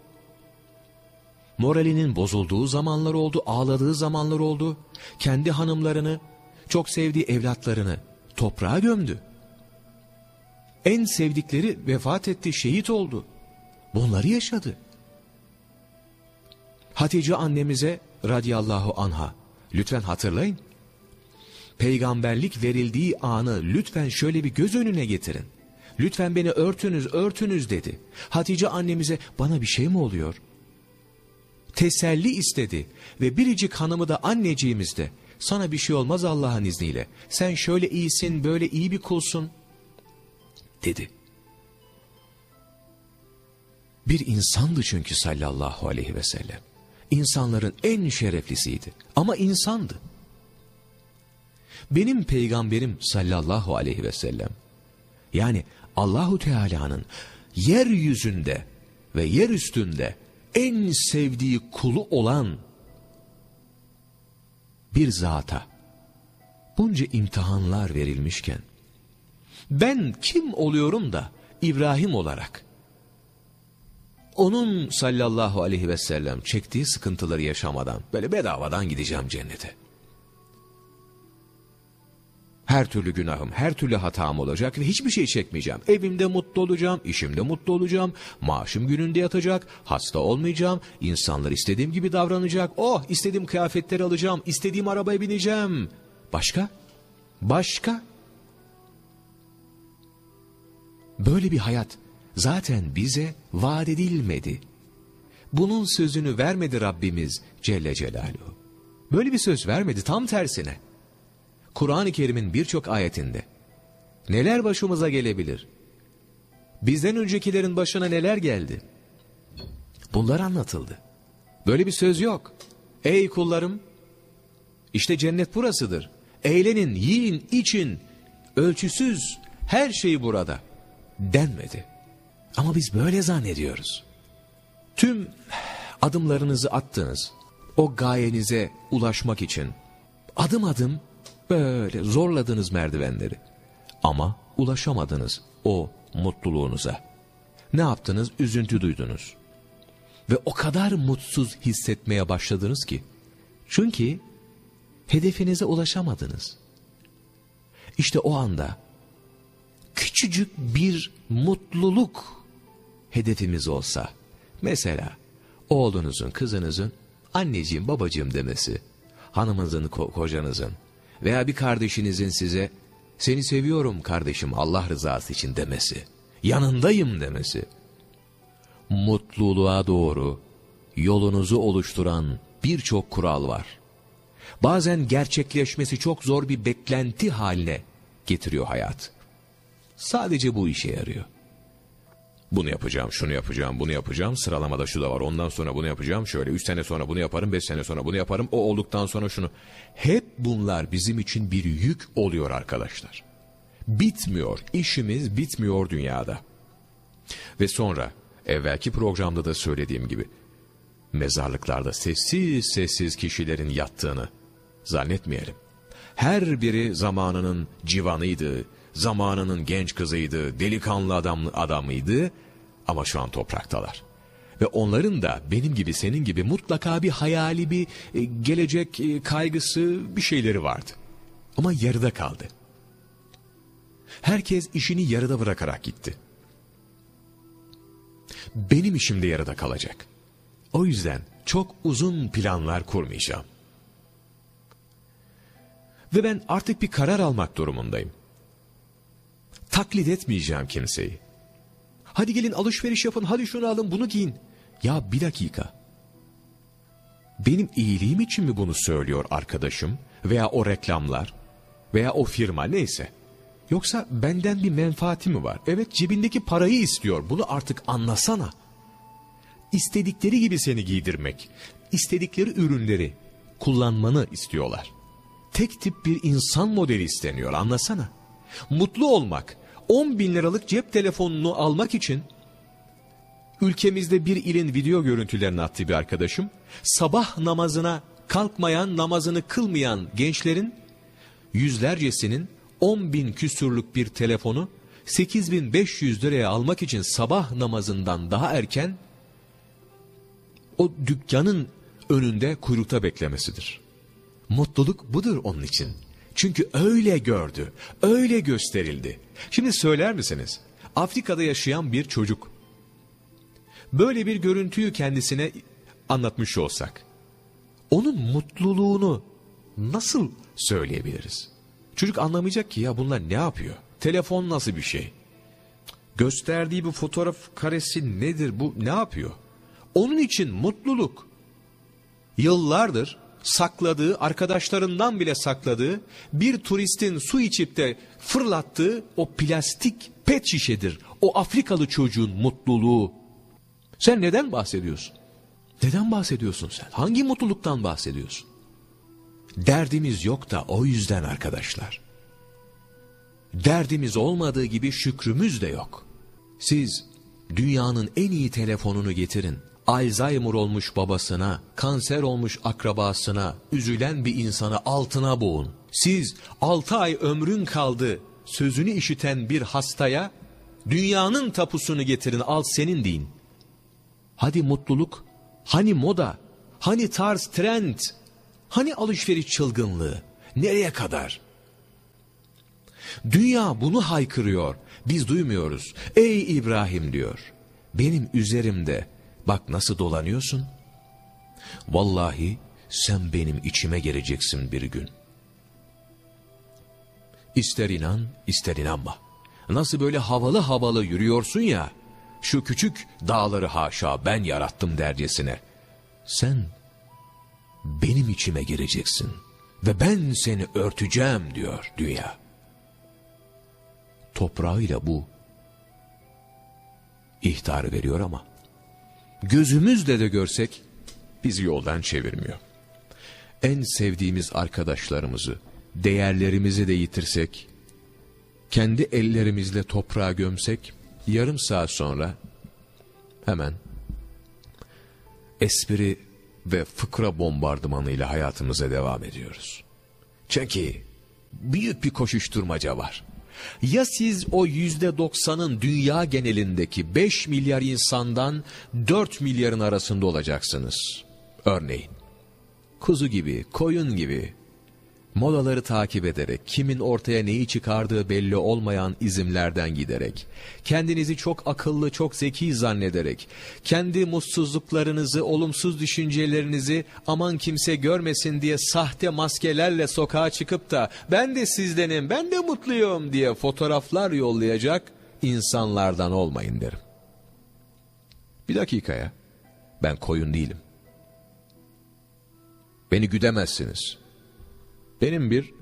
moralinin bozulduğu zamanlar oldu, ağladığı zamanlar oldu. Kendi hanımlarını, çok sevdiği evlatlarını toprağa gömdü. En sevdikleri vefat etti, şehit oldu. Bunları yaşadı. Hatice annemize radiyallahu anha lütfen hatırlayın. Peygamberlik verildiği anı lütfen şöyle bir göz önüne getirin. Lütfen beni örtünüz, örtünüz dedi. Hatice annemize bana bir şey mi oluyor? Teselli istedi ve biricik hanımı da anneciğimiz de sana bir şey olmaz Allah'ın izniyle. Sen şöyle iyisin, böyle iyi bir kulsun dedi. Bir insandı çünkü sallallahu aleyhi ve sellem. İnsanların en şereflisiydi ama insandı. Benim peygamberim sallallahu aleyhi ve sellem yani Allahu Teala'nın yeryüzünde ve yer üstünde en sevdiği kulu olan bir zata bunca imtihanlar verilmişken ben kim oluyorum da İbrahim olarak onun sallallahu aleyhi ve sellem çektiği sıkıntıları yaşamadan böyle bedavadan gideceğim cennete. Her türlü günahım, her türlü hatam olacak ve hiçbir şey çekmeyeceğim. Evimde mutlu olacağım, işimde mutlu olacağım, maaşım gününde yatacak, hasta olmayacağım, insanlar istediğim gibi davranacak, oh istediğim kıyafetleri alacağım, istediğim arabaya bineceğim. Başka? Başka? Böyle bir hayat zaten bize vaat edilmedi. Bunun sözünü vermedi Rabbimiz Celle Celaluhu. Böyle bir söz vermedi tam tersine. Kur'an-ı Kerim'in birçok ayetinde neler başımıza gelebilir? Bizden öncekilerin başına neler geldi? Bunlar anlatıldı. Böyle bir söz yok. Ey kullarım, işte cennet burasıdır. Eğlenin, yiyin, için, ölçüsüz her şey burada denmedi. Ama biz böyle zannediyoruz. Tüm adımlarınızı attınız. O gayenize ulaşmak için adım adım böyle zorladınız merdivenleri. Ama ulaşamadınız o mutluluğunuza. Ne yaptınız? Üzüntü duydunuz. Ve o kadar mutsuz hissetmeye başladınız ki. Çünkü hedefinize ulaşamadınız. İşte o anda küçücük bir mutluluk hedefimiz olsa, mesela oğlunuzun, kızınızın anneciğim, babacığım demesi, hanımınızın, ko kocanızın veya bir kardeşinizin size seni seviyorum kardeşim Allah rızası için demesi, yanındayım demesi, mutluluğa doğru yolunuzu oluşturan birçok kural var. Bazen gerçekleşmesi çok zor bir beklenti haline getiriyor hayat. Sadece bu işe yarıyor. Bunu yapacağım, şunu yapacağım, bunu yapacağım. Sıralamada şu da var. Ondan sonra bunu yapacağım. Şöyle 3 sene sonra bunu yaparım, 5 sene sonra bunu yaparım. O olduktan sonra şunu. Hep bunlar bizim için bir yük oluyor arkadaşlar. Bitmiyor. işimiz bitmiyor dünyada. Ve sonra evvelki programda da söylediğim gibi mezarlıklarda sessiz sessiz kişilerin yattığını zannetmeyelim. Her biri zamanının civanıydı, zamanının genç kızıydı, delikanlı adam, adamıydı ama şu an topraktalar. Ve onların da benim gibi senin gibi mutlaka bir hayali bir e, gelecek e, kaygısı bir şeyleri vardı. Ama yarıda kaldı. Herkes işini yarıda bırakarak gitti. Benim işim de yarıda kalacak. O yüzden çok uzun planlar kurmayacağım. Ve ben artık bir karar almak durumundayım. Taklit etmeyeceğim kimseyi. Hadi gelin alışveriş yapın, hadi şunu alın, bunu giyin. Ya bir dakika. Benim iyiliğim için mi bunu söylüyor arkadaşım veya o reklamlar veya o firma neyse. Yoksa benden bir menfaati mi var? Evet cebindeki parayı istiyor. Bunu artık anlasana. İstedikleri gibi seni giydirmek, istedikleri ürünleri kullanmanı istiyorlar. Tek tip bir insan modeli isteniyor anlasana. Mutlu olmak, 10 bin liralık cep telefonunu almak için ülkemizde bir ilin video görüntülerini attı bir arkadaşım. Sabah namazına kalkmayan, namazını kılmayan gençlerin yüzlercesinin 10 bin küsurluk bir telefonu 8500 liraya almak için sabah namazından daha erken o dükkanın önünde kuyrukta beklemesidir. Mutluluk budur onun için. Çünkü öyle gördü, öyle gösterildi. Şimdi söyler misiniz? Afrika'da yaşayan bir çocuk. Böyle bir görüntüyü kendisine anlatmış olsak. Onun mutluluğunu nasıl söyleyebiliriz? Çocuk anlamayacak ki ya bunlar ne yapıyor? Telefon nasıl bir şey? Gösterdiği bu fotoğraf karesi nedir? Bu ne yapıyor? Onun için mutluluk. Yıllardır sakladığı, arkadaşlarından bile sakladığı, bir turistin su içip de fırlattığı o plastik pet şişedir. O Afrikalı çocuğun mutluluğu. Sen neden bahsediyorsun? Neden bahsediyorsun sen? Hangi mutluluktan bahsediyorsun? Derdimiz yok da o yüzden arkadaşlar. Derdimiz olmadığı gibi şükrümüz de yok. Siz dünyanın en iyi telefonunu getirin. Alzheimer olmuş babasına, kanser olmuş akrabasına, üzülen bir insanı altına boğun. Siz altı ay ömrün kaldı sözünü işiten bir hastaya dünyanın tapusunu getirin al senin deyin. Hadi mutluluk, hani moda, hani tarz trend, hani alışveriş çılgınlığı, nereye kadar? Dünya bunu haykırıyor, biz duymuyoruz. Ey İbrahim diyor, benim üzerimde bak nasıl dolanıyorsun. Vallahi sen benim içime geleceksin bir gün. İster inan, ister inanma. Nasıl böyle havalı havalı yürüyorsun ya, şu küçük dağları haşa ben yarattım dercesine. Sen benim içime gireceksin ve ben seni örteceğim diyor dünya. Toprağıyla bu ihtarı veriyor ama gözümüzle de görsek bizi yoldan çevirmiyor. En sevdiğimiz arkadaşlarımızı, değerlerimizi de yitirsek, kendi ellerimizle toprağa gömsek, yarım saat sonra hemen espri ve fıkra bombardımanıyla hayatımıza devam ediyoruz. Çünkü büyük bir koşuşturmaca var. Ya siz o yüzde doksanın dünya genelindeki 5 milyar insandan 4 milyarın arasında olacaksınız. Örneğin kuzu gibi, koyun gibi modaları takip ederek, kimin ortaya neyi çıkardığı belli olmayan izimlerden giderek, kendinizi çok akıllı, çok zeki zannederek, kendi mutsuzluklarınızı, olumsuz düşüncelerinizi aman kimse görmesin diye sahte maskelerle sokağa çıkıp da ben de sizdenim, ben de mutluyum diye fotoğraflar yollayacak insanlardan olmayın derim. Bir dakikaya, ben koyun değilim. Beni güdemezsiniz.'' Benim bir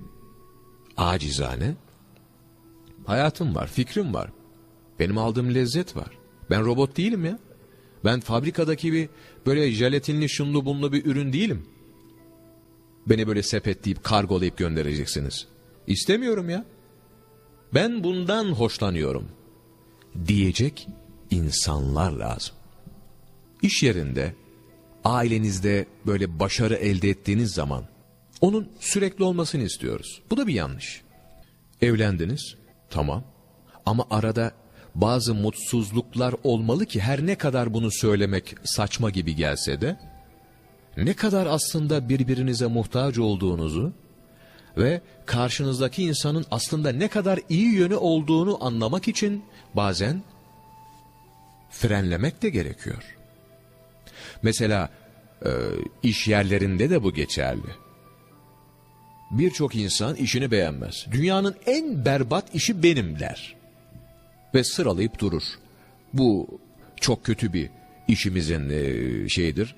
acizane hayatım var, fikrim var. Benim aldığım lezzet var. Ben robot değilim ya. Ben fabrikadaki bir böyle jelatinli şunlu bunlu bir ürün değilim. Beni böyle sepetleyip kargolayıp göndereceksiniz. İstemiyorum ya. Ben bundan hoşlanıyorum. Diyecek insanlar lazım. İş yerinde, ailenizde böyle başarı elde ettiğiniz zaman onun sürekli olmasını istiyoruz. Bu da bir yanlış. Evlendiniz, tamam. Ama arada bazı mutsuzluklar olmalı ki her ne kadar bunu söylemek saçma gibi gelse de, ne kadar aslında birbirinize muhtaç olduğunuzu ve karşınızdaki insanın aslında ne kadar iyi yönü olduğunu anlamak için bazen frenlemek de gerekiyor. Mesela iş yerlerinde de bu geçerli. Birçok insan işini beğenmez. Dünyanın en berbat işi benim der. Ve sıralayıp durur. Bu çok kötü bir işimizin e, şeyidir.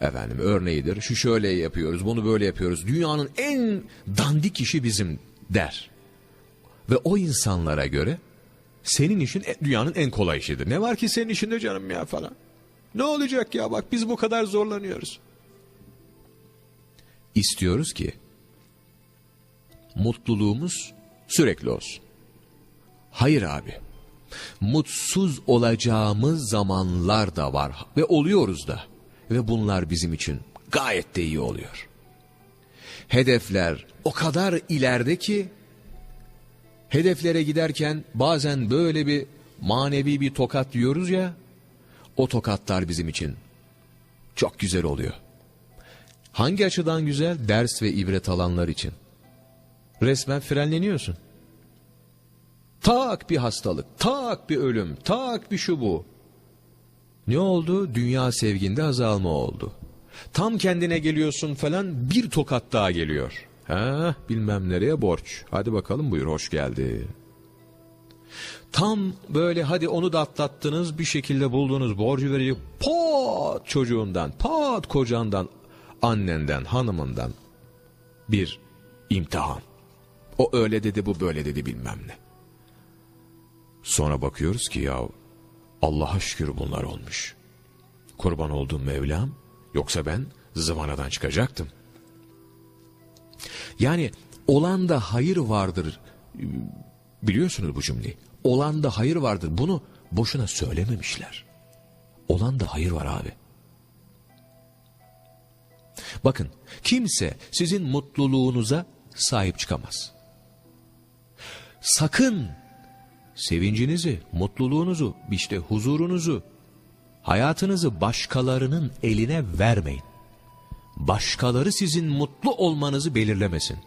Efendim örneğidir. Şu şöyle yapıyoruz, bunu böyle yapıyoruz. Dünyanın en dandik işi bizim der. Ve o insanlara göre senin işin e, dünyanın en kolay işidir. Ne var ki senin işinde canım ya falan. Ne olacak ya bak biz bu kadar zorlanıyoruz. İstiyoruz ki mutluluğumuz sürekli olsun. Hayır abi. Mutsuz olacağımız zamanlar da var ve oluyoruz da. Ve bunlar bizim için gayet de iyi oluyor. Hedefler o kadar ileride ki hedeflere giderken bazen böyle bir manevi bir tokat diyoruz ya o tokatlar bizim için çok güzel oluyor. Hangi açıdan güzel? Ders ve ibret alanlar için. Resmen frenleniyorsun. Tak bir hastalık, tak bir ölüm, tak bir şu bu. Ne oldu? Dünya sevginde azalma oldu. Tam kendine geliyorsun falan bir tokat daha geliyor. Ha, bilmem nereye borç. Hadi bakalım buyur hoş geldi. Tam böyle hadi onu da atlattınız bir şekilde buldunuz borcu verecek. Pat çocuğundan, pat kocandan, annenden, hanımından bir imtihan. O öyle dedi bu böyle dedi bilmem ne. Sonra bakıyoruz ki ya Allah'a şükür bunlar olmuş. Kurban olduğum Mevlam yoksa ben zıvanadan çıkacaktım. Yani olan da hayır vardır biliyorsunuz bu cümleyi. Olan da hayır vardır bunu boşuna söylememişler. Olan da hayır var abi. Bakın kimse sizin mutluluğunuza sahip çıkamaz. Sakın sevincinizi, mutluluğunuzu, işte huzurunuzu, hayatınızı başkalarının eline vermeyin. Başkaları sizin mutlu olmanızı belirlemesin.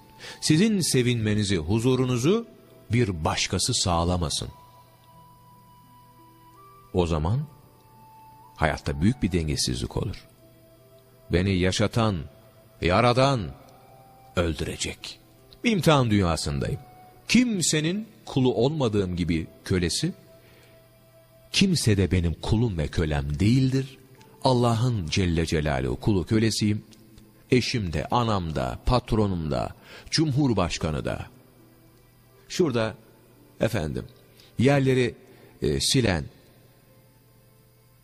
Sizin sevinmenizi, huzurunuzu bir başkası sağlamasın. O zaman hayatta büyük bir dengesizlik olur. Beni yaşatan, yaradan öldürecek. İmtihan dünyasındayım. Kimsenin kulu olmadığım gibi kölesi, kimse de benim kulum ve kölem değildir. Allah'ın Celle Celaluhu kulu kölesiyim. Eşim de, anam da, patronum da, cumhurbaşkanı da. Şurada efendim yerleri e, silen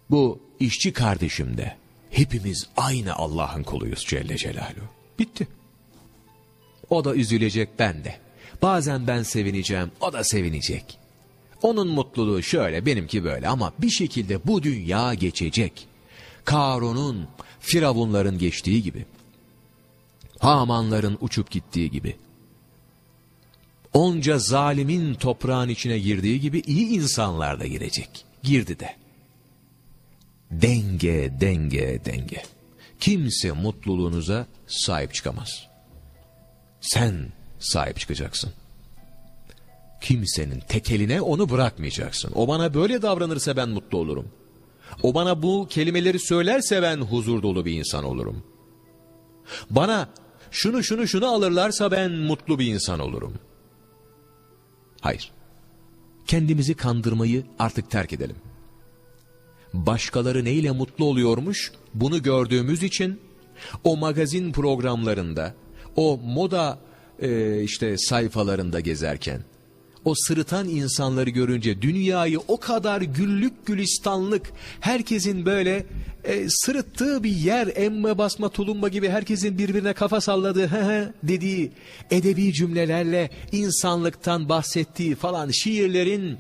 bu işçi kardeşim de hepimiz aynı Allah'ın kuluyuz Celle Celaluhu. Bitti. O da üzülecek ben de. Bazen ben sevineceğim, o da sevinecek. Onun mutluluğu şöyle, benimki böyle ama bir şekilde bu dünya geçecek. Karun'un, Firavunların geçtiği gibi. Hamanların uçup gittiği gibi. Onca zalimin toprağın içine girdiği gibi iyi insanlar da girecek. Girdi de. Denge, denge, denge. Kimse mutluluğunuza sahip çıkamaz. Sen sahip çıkacaksın. Kimsenin tekeline onu bırakmayacaksın. O bana böyle davranırsa ben mutlu olurum. O bana bu kelimeleri söylerse ben huzur dolu bir insan olurum. Bana şunu şunu şunu alırlarsa ben mutlu bir insan olurum. Hayır. Kendimizi kandırmayı artık terk edelim. Başkaları neyle mutlu oluyormuş bunu gördüğümüz için o magazin programlarında, o moda e, işte sayfalarında gezerken. O sırıtan insanları görünce dünyayı o kadar güllük gülistanlık herkesin böyle e, sırıttığı bir yer emme basma tulumba gibi herkesin birbirine kafa salladığı he he dediği edebi cümlelerle insanlıktan bahsettiği falan şiirlerin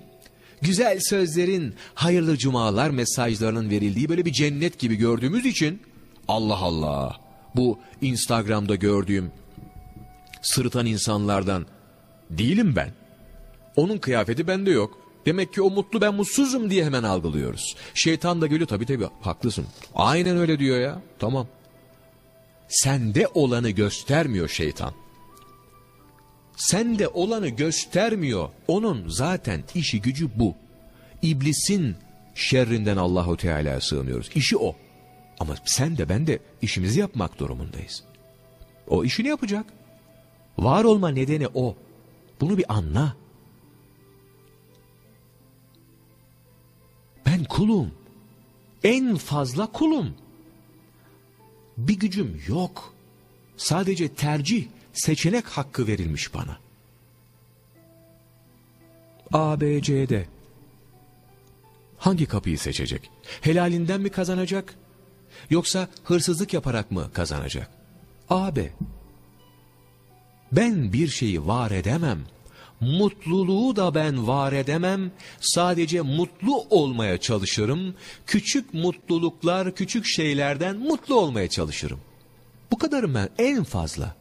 güzel sözlerin hayırlı cumalar mesajlarının verildiği böyle bir cennet gibi gördüğümüz için Allah Allah bu Instagram'da gördüğüm sırıtan insanlardan değilim ben. Onun kıyafeti bende yok. Demek ki o mutlu ben mutsuzum diye hemen algılıyoruz. Şeytan da geliyor tabii tabii haklısın. Aynen öyle diyor ya. Tamam. Sende olanı göstermiyor şeytan. Sende olanı göstermiyor. Onun zaten işi gücü bu. İblisin şerrinden Allahu Teala'ya sığınıyoruz. İşi o. Ama sen de ben de işimizi yapmak durumundayız. O işini yapacak. Var olma nedeni o. Bunu bir anla. Ben kulum. En fazla kulum. Bir gücüm yok. Sadece tercih, seçenek hakkı verilmiş bana. A, B, C'de. Hangi kapıyı seçecek? Helalinden mi kazanacak? Yoksa hırsızlık yaparak mı kazanacak? A, B. Ben bir şeyi var edemem. Mutluluğu da ben var edemem. Sadece mutlu olmaya çalışırım. Küçük mutluluklar, küçük şeylerden mutlu olmaya çalışırım. Bu kadarım ben en fazla.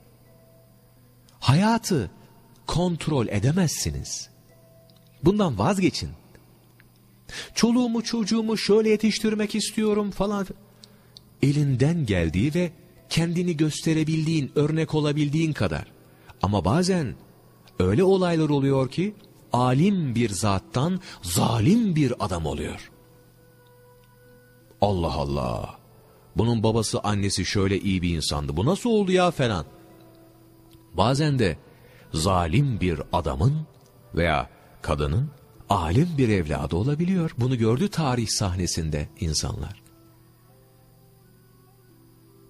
Hayatı kontrol edemezsiniz. Bundan vazgeçin. Çoluğumu çocuğumu şöyle yetiştirmek istiyorum falan. Elinden geldiği ve kendini gösterebildiğin, örnek olabildiğin kadar. Ama bazen öyle olaylar oluyor ki alim bir zattan zalim bir adam oluyor. Allah Allah. Bunun babası annesi şöyle iyi bir insandı. Bu nasıl oldu ya falan. Bazen de zalim bir adamın veya kadının alim bir evladı olabiliyor. Bunu gördü tarih sahnesinde insanlar.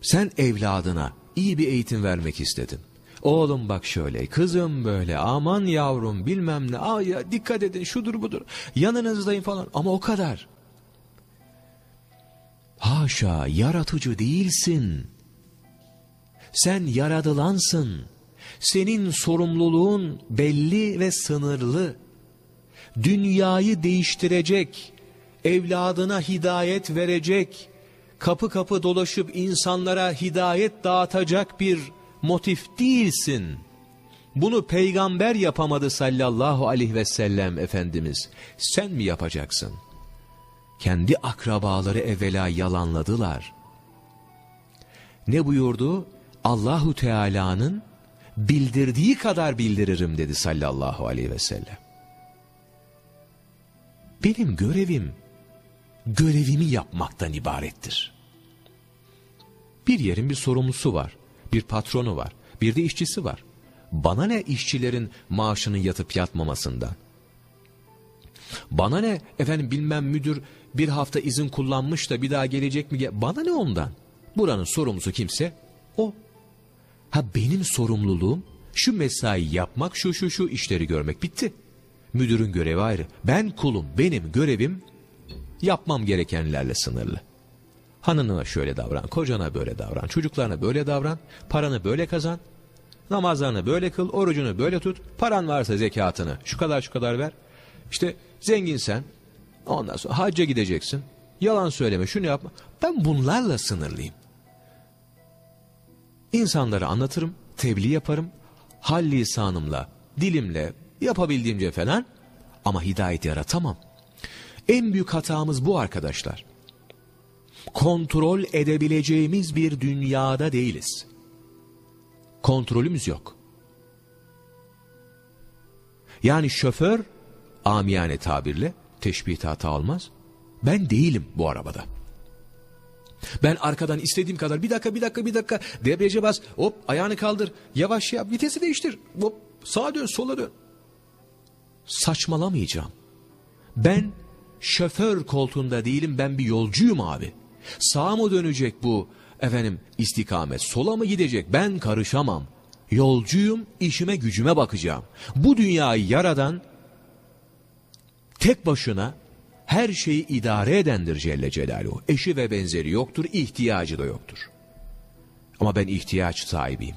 Sen evladına iyi bir eğitim vermek istedin. Oğlum bak şöyle, kızım böyle, aman yavrum bilmem ne, Aa ya dikkat edin şudur budur, yanınızdayım falan ama o kadar. Haşa yaratıcı değilsin. Sen yaradılansın. Senin sorumluluğun belli ve sınırlı. Dünyayı değiştirecek, evladına hidayet verecek, kapı kapı dolaşıp insanlara hidayet dağıtacak bir motif değilsin. Bunu peygamber yapamadı sallallahu aleyhi ve sellem Efendimiz. Sen mi yapacaksın? Kendi akrabaları evvela yalanladılar. Ne buyurdu? Allahu Teala'nın bildirdiği kadar bildiririm dedi sallallahu aleyhi ve sellem. Benim görevim görevimi yapmaktan ibarettir. Bir yerin bir sorumlusu var, bir patronu var, bir de işçisi var. Bana ne işçilerin maaşının yatıp yatmamasından? Bana ne efendim bilmem müdür bir hafta izin kullanmış da bir daha gelecek mi? Bana ne ondan? Buranın sorumlusu kimse o. Ha benim sorumluluğum şu mesai yapmak, şu şu şu işleri görmek bitti. Müdürün görevi ayrı. Ben kulum, benim görevim yapmam gerekenlerle sınırlı. Hanına şöyle davran, kocana böyle davran, çocuklarına böyle davran, paranı böyle kazan, namazlarını böyle kıl, orucunu böyle tut, paran varsa zekatını şu kadar şu kadar ver. İşte zenginsen ondan sonra hacca gideceksin, yalan söyleme, şunu yapma. Ben bunlarla sınırlıyım. İnsanlara anlatırım, tebliğ yaparım, hal lisanımla, dilimle, yapabildiğimce falan ama hidayet yaratamam. En büyük hatamız bu arkadaşlar. Kontrol edebileceğimiz bir dünyada değiliz. Kontrolümüz yok. Yani şoför, amiyane tabirle, teşbih hata olmaz. Ben değilim bu arabada. Ben arkadan istediğim kadar bir dakika bir dakika bir dakika debriyaja bas hop ayağını kaldır yavaş yap vitesi değiştir hop sağa dön sola dön. Saçmalamayacağım. Ben şoför koltuğunda değilim ben bir yolcuyum abi. Sağa mı dönecek bu efendim istikamet sola mı gidecek ben karışamam. Yolcuyum işime gücüme bakacağım. Bu dünyayı yaradan tek başına her şeyi idare edendir Celle Celaluhu. Eşi ve benzeri yoktur, ihtiyacı da yoktur. Ama ben ihtiyaç sahibiyim.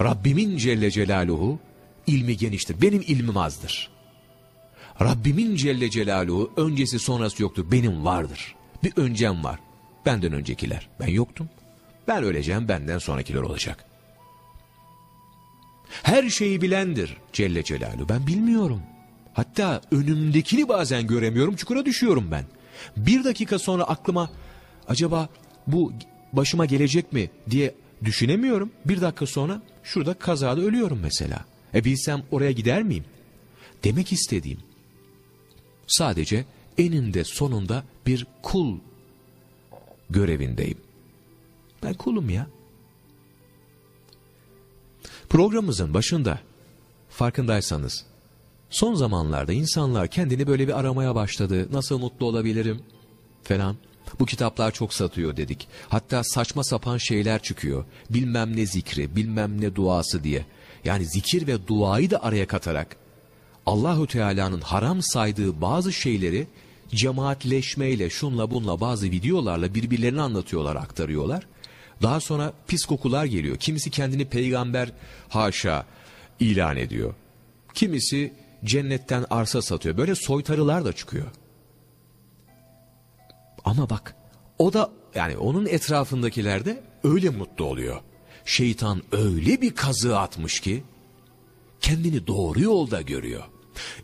Rabbimin Celle Celaluhu ilmi geniştir. Benim ilmim azdır. Rabbimin Celle Celaluhu öncesi sonrası yoktur. Benim vardır. Bir öncem var. Benden öncekiler. Ben yoktum. Ben öleceğim benden sonrakiler olacak. Her şeyi bilendir Celle Celaluhu. Ben bilmiyorum. Hatta önümdekini bazen göremiyorum. Çukura düşüyorum ben. Bir dakika sonra aklıma acaba bu başıma gelecek mi diye düşünemiyorum. Bir dakika sonra şurada kazada ölüyorum mesela. E bilsem oraya gider miyim? Demek istediğim sadece eninde sonunda bir kul görevindeyim. Ben kulum ya. Programımızın başında farkındaysanız son zamanlarda insanlar kendini böyle bir aramaya başladı. Nasıl mutlu olabilirim falan. Bu kitaplar çok satıyor dedik. Hatta saçma sapan şeyler çıkıyor. Bilmem ne zikri, bilmem ne duası diye. Yani zikir ve duayı da araya katarak Allahü Teala'nın haram saydığı bazı şeyleri cemaatleşmeyle, şunla bunla bazı videolarla birbirlerine anlatıyorlar, aktarıyorlar. Daha sonra pis kokular geliyor. Kimisi kendini peygamber haşa ilan ediyor. Kimisi cennetten arsa satıyor. Böyle soytarılar da çıkıyor. Ama bak o da yani onun etrafındakiler de öyle mutlu oluyor. Şeytan öyle bir kazığı atmış ki kendini doğru yolda görüyor.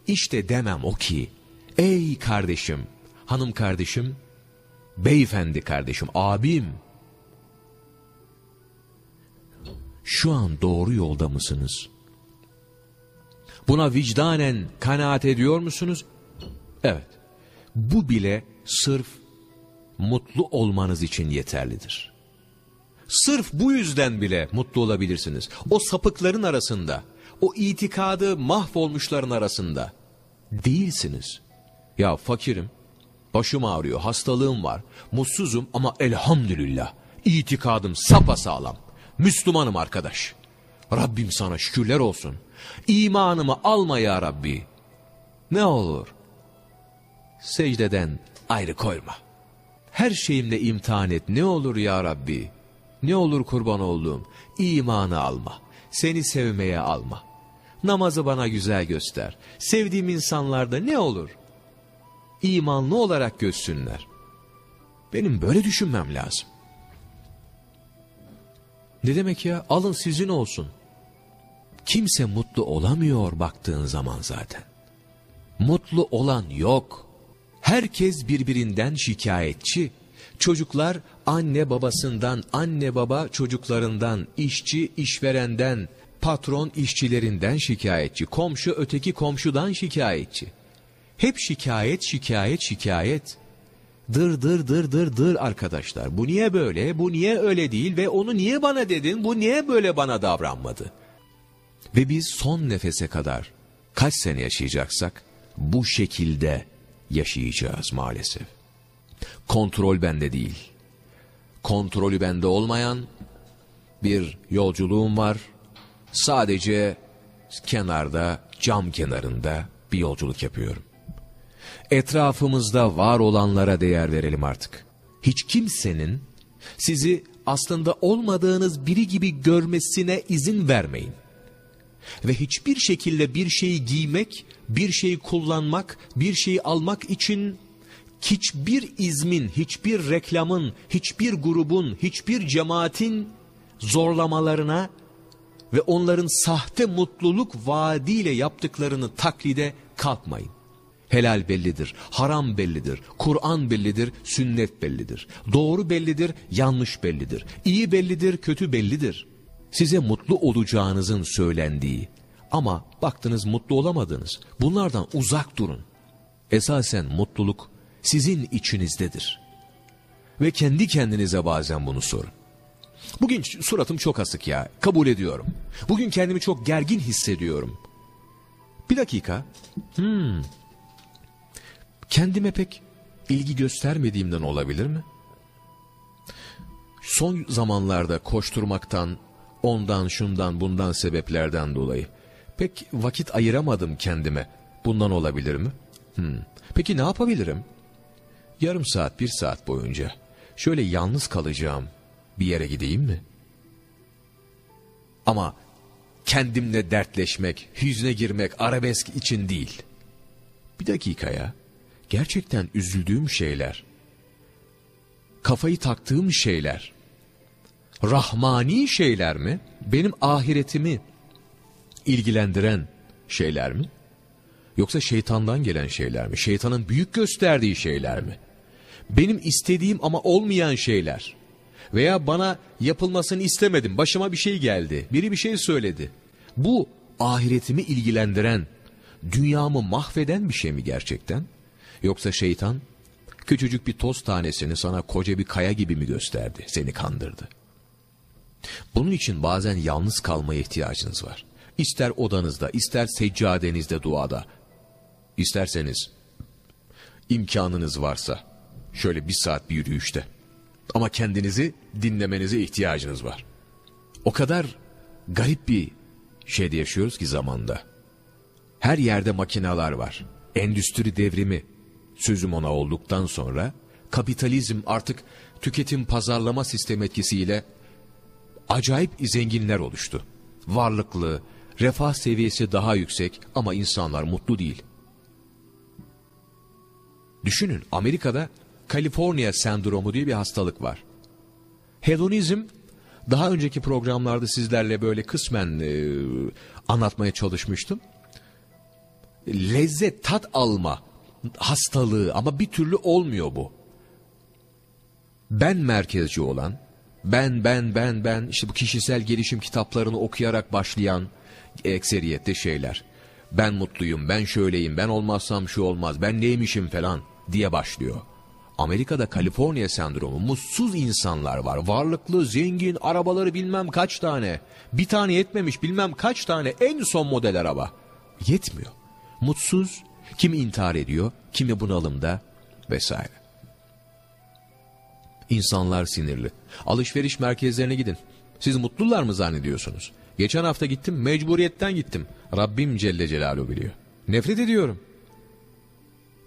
İşte demem o ki ey kardeşim, hanım kardeşim, beyefendi kardeşim, abim şu an doğru yolda mısınız? Buna vicdanen kanaat ediyor musunuz? Evet. Bu bile sırf mutlu olmanız için yeterlidir. Sırf bu yüzden bile mutlu olabilirsiniz. O sapıkların arasında, o itikadı mahvolmuşların arasında değilsiniz. Ya fakirim, başım ağrıyor, hastalığım var, mutsuzum ama elhamdülillah itikadım sapasağlam. Müslümanım arkadaş. Rabbim sana şükürler olsun. İmanımı alma ya Rabbi. Ne olur? Secdeden ayrı koyma. Her şeyimle imtihan et ne olur ya Rabbi. Ne olur kurban olduğum imanı alma. Seni sevmeye alma. Namazı bana güzel göster. Sevdiğim insanlarda ne olur? İmanlı olarak görsünler. Benim böyle düşünmem lazım. Ne demek ya? Alın sizin olsun. Kimse mutlu olamıyor baktığın zaman zaten. Mutlu olan yok. Herkes birbirinden şikayetçi. Çocuklar anne babasından, anne baba çocuklarından, işçi işverenden, patron işçilerinden şikayetçi, komşu öteki komşudan şikayetçi. Hep şikayet, şikayet, şikayet. Dır dır dır dır dır arkadaşlar. Bu niye böyle, bu niye öyle değil ve onu niye bana dedin, bu niye böyle bana davranmadı? Ve biz son nefese kadar kaç sene yaşayacaksak bu şekilde yaşayacağız maalesef. Kontrol bende değil. Kontrolü bende olmayan bir yolculuğum var. Sadece kenarda, cam kenarında bir yolculuk yapıyorum. Etrafımızda var olanlara değer verelim artık. Hiç kimsenin sizi aslında olmadığınız biri gibi görmesine izin vermeyin. Ve hiçbir şekilde bir şeyi giymek, bir şeyi kullanmak, bir şeyi almak için hiçbir izmin, hiçbir reklamın, hiçbir grubun, hiçbir cemaatin zorlamalarına ve onların sahte mutluluk vaadiyle yaptıklarını taklide kalkmayın. Helal bellidir, haram bellidir, Kur'an bellidir, sünnet bellidir. Doğru bellidir, yanlış bellidir. İyi bellidir, kötü bellidir. Size mutlu olacağınızın söylendiği ama baktınız mutlu olamadınız. Bunlardan uzak durun. Esasen mutluluk sizin içinizdedir. Ve kendi kendinize bazen bunu sorun. Bugün suratım çok asık ya. Kabul ediyorum. Bugün kendimi çok gergin hissediyorum. Bir dakika. Hmm. Kendime pek ilgi göstermediğimden olabilir mi? Son zamanlarda koşturmaktan, ondan şundan bundan sebeplerden dolayı pek vakit ayıramadım kendime. Bundan olabilir mi? Hmm. Peki ne yapabilirim? Yarım saat, bir saat boyunca şöyle yalnız kalacağım bir yere gideyim mi? Ama kendimle dertleşmek, hüzne girmek arabesk için değil. Bir dakika ya. Gerçekten üzüldüğüm şeyler, kafayı taktığım şeyler, rahmani şeyler mi? Benim ahiretimi ilgilendiren şeyler mi? Yoksa şeytandan gelen şeyler mi? Şeytanın büyük gösterdiği şeyler mi? Benim istediğim ama olmayan şeyler veya bana yapılmasını istemedim. Başıma bir şey geldi. Biri bir şey söyledi. Bu ahiretimi ilgilendiren, dünyamı mahveden bir şey mi gerçekten? Yoksa şeytan Küçücük bir toz tanesini sana koca bir kaya gibi mi gösterdi? Seni kandırdı. Bunun için bazen yalnız kalmaya ihtiyacınız var. İster odanızda, ister seccadenizde duada. İsterseniz imkanınız varsa şöyle bir saat bir yürüyüşte. Ama kendinizi dinlemenize ihtiyacınız var. O kadar garip bir şeyde yaşıyoruz ki zamanda. Her yerde makineler var. Endüstri devrimi sözüm ona olduktan sonra kapitalizm artık tüketim pazarlama sistem etkisiyle acayip zenginler oluştu. Varlıklı, refah seviyesi daha yüksek ama insanlar mutlu değil. Düşünün Amerika'da Kaliforniya sendromu diye bir hastalık var. Hedonizm daha önceki programlarda sizlerle böyle kısmen e, anlatmaya çalışmıştım. Lezzet, tat alma hastalığı ama bir türlü olmuyor bu. Ben merkezci olan, ben ben ben ben işte bu kişisel gelişim kitaplarını okuyarak başlayan ekseriyette şeyler. Ben mutluyum, ben şöyleyim, ben olmazsam şu olmaz, ben neymişim falan diye başlıyor. Amerika'da Kaliforniya sendromu mutsuz insanlar var. Varlıklı, zengin, arabaları bilmem kaç tane. Bir tane yetmemiş bilmem kaç tane en son model araba. Yetmiyor. Mutsuz, kimi intihar ediyor, kimi bunalımda vesaire. İnsanlar sinirli. Alışveriş merkezlerine gidin. Siz mutlular mı zannediyorsunuz? Geçen hafta gittim, mecburiyetten gittim. Rabbim Celle Celaluhu biliyor. Nefret ediyorum.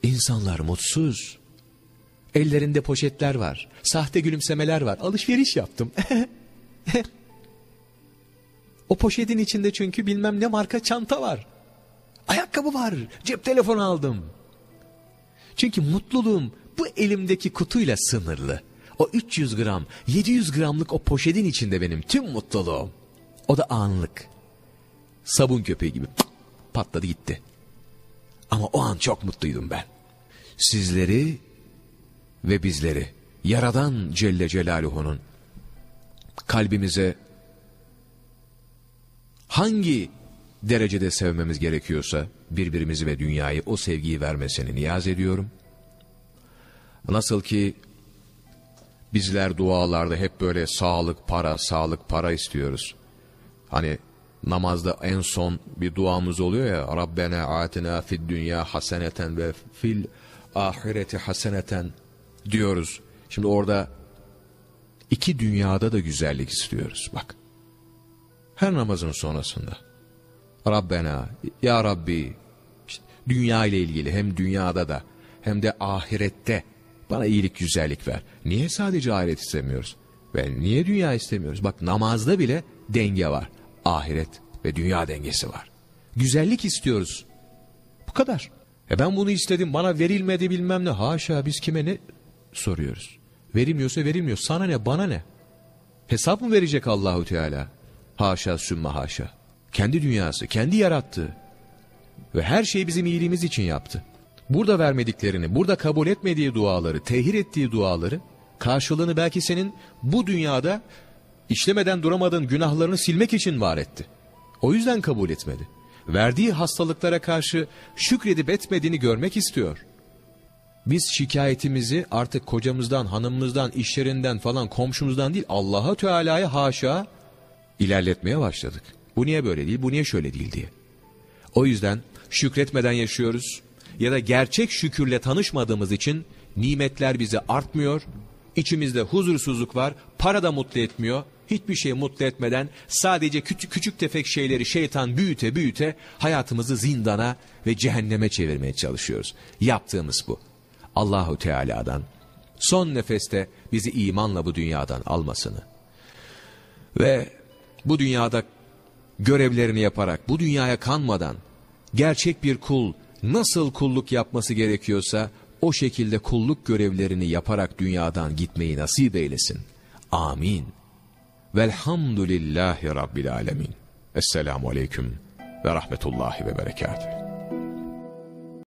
İnsanlar mutsuz. Ellerinde poşetler var. Sahte gülümsemeler var. Alışveriş yaptım. o poşetin içinde çünkü bilmem ne marka çanta var. Ayakkabı var. Cep telefonu aldım. Çünkü mutluluğum bu elimdeki kutuyla sınırlı. O 300 gram, 700 gramlık o poşetin içinde benim tüm mutluluğum. O da anlık. Sabun köpeği gibi patladı gitti. Ama o an çok mutluydum ben. Sizleri ve bizleri Yaradan Celle Celaluhu'nun kalbimize hangi derecede sevmemiz gerekiyorsa birbirimizi ve dünyayı o sevgiyi vermesini niyaz ediyorum. Nasıl ki bizler dualarda hep böyle sağlık, para, sağlık, para istiyoruz. Hani namazda en son bir duamız oluyor ya Rabbena atina fid dünya haseneten ve fil ahireti haseneten diyoruz. Şimdi orada iki dünyada da güzellik istiyoruz bak. Her namazın sonrasında. Rabbena, Ya Rabbi, işte dünya ile ilgili hem dünyada da hem de ahirette bana iyilik güzellik ver. Niye sadece ahiret istemiyoruz? Ve niye dünya istemiyoruz? Bak namazda bile denge var. Ahiret ve dünya dengesi var. Güzellik istiyoruz. Bu kadar. E ben bunu istedim bana verilmedi bilmem ne. Haşa biz kime ne soruyoruz. Verilmiyorsa verilmiyor. Sana ne bana ne? Hesap mı verecek Allahu Teala? Haşa sümme haşa. Kendi dünyası, kendi yarattığı. Ve her şeyi bizim iyiliğimiz için yaptı. Burada vermediklerini, burada kabul etmediği duaları, tehir ettiği duaları, karşılığını belki senin bu dünyada işlemeden duramadığın günahlarını silmek için var etti. O yüzden kabul etmedi. Verdiği hastalıklara karşı şükredip etmediğini görmek istiyor. Biz şikayetimizi artık kocamızdan, hanımımızdan, işlerinden falan komşumuzdan değil Allah'a Teala'ya haşa ilerletmeye başladık. Bu niye böyle değil, bu niye şöyle değil diye. O yüzden şükretmeden yaşıyoruz ya da gerçek şükürle tanışmadığımız için nimetler bize artmıyor, içimizde huzursuzluk var, para da mutlu etmiyor, hiçbir şey mutlu etmeden sadece küçük, küçük tefek şeyleri şeytan büyüte büyüte hayatımızı zindana ve cehenneme çevirmeye çalışıyoruz. Yaptığımız bu. Allahu Teala'dan son nefeste bizi imanla bu dünyadan almasını ve bu dünyada görevlerini yaparak bu dünyaya kanmadan gerçek bir kul nasıl kulluk yapması gerekiyorsa o şekilde kulluk görevlerini yaparak dünyadan gitmeyi nasip eylesin. Amin. Velhamdülillahi Rabbil Alemin. Esselamu Aleyküm ve Rahmetullahi ve Berekatuhu.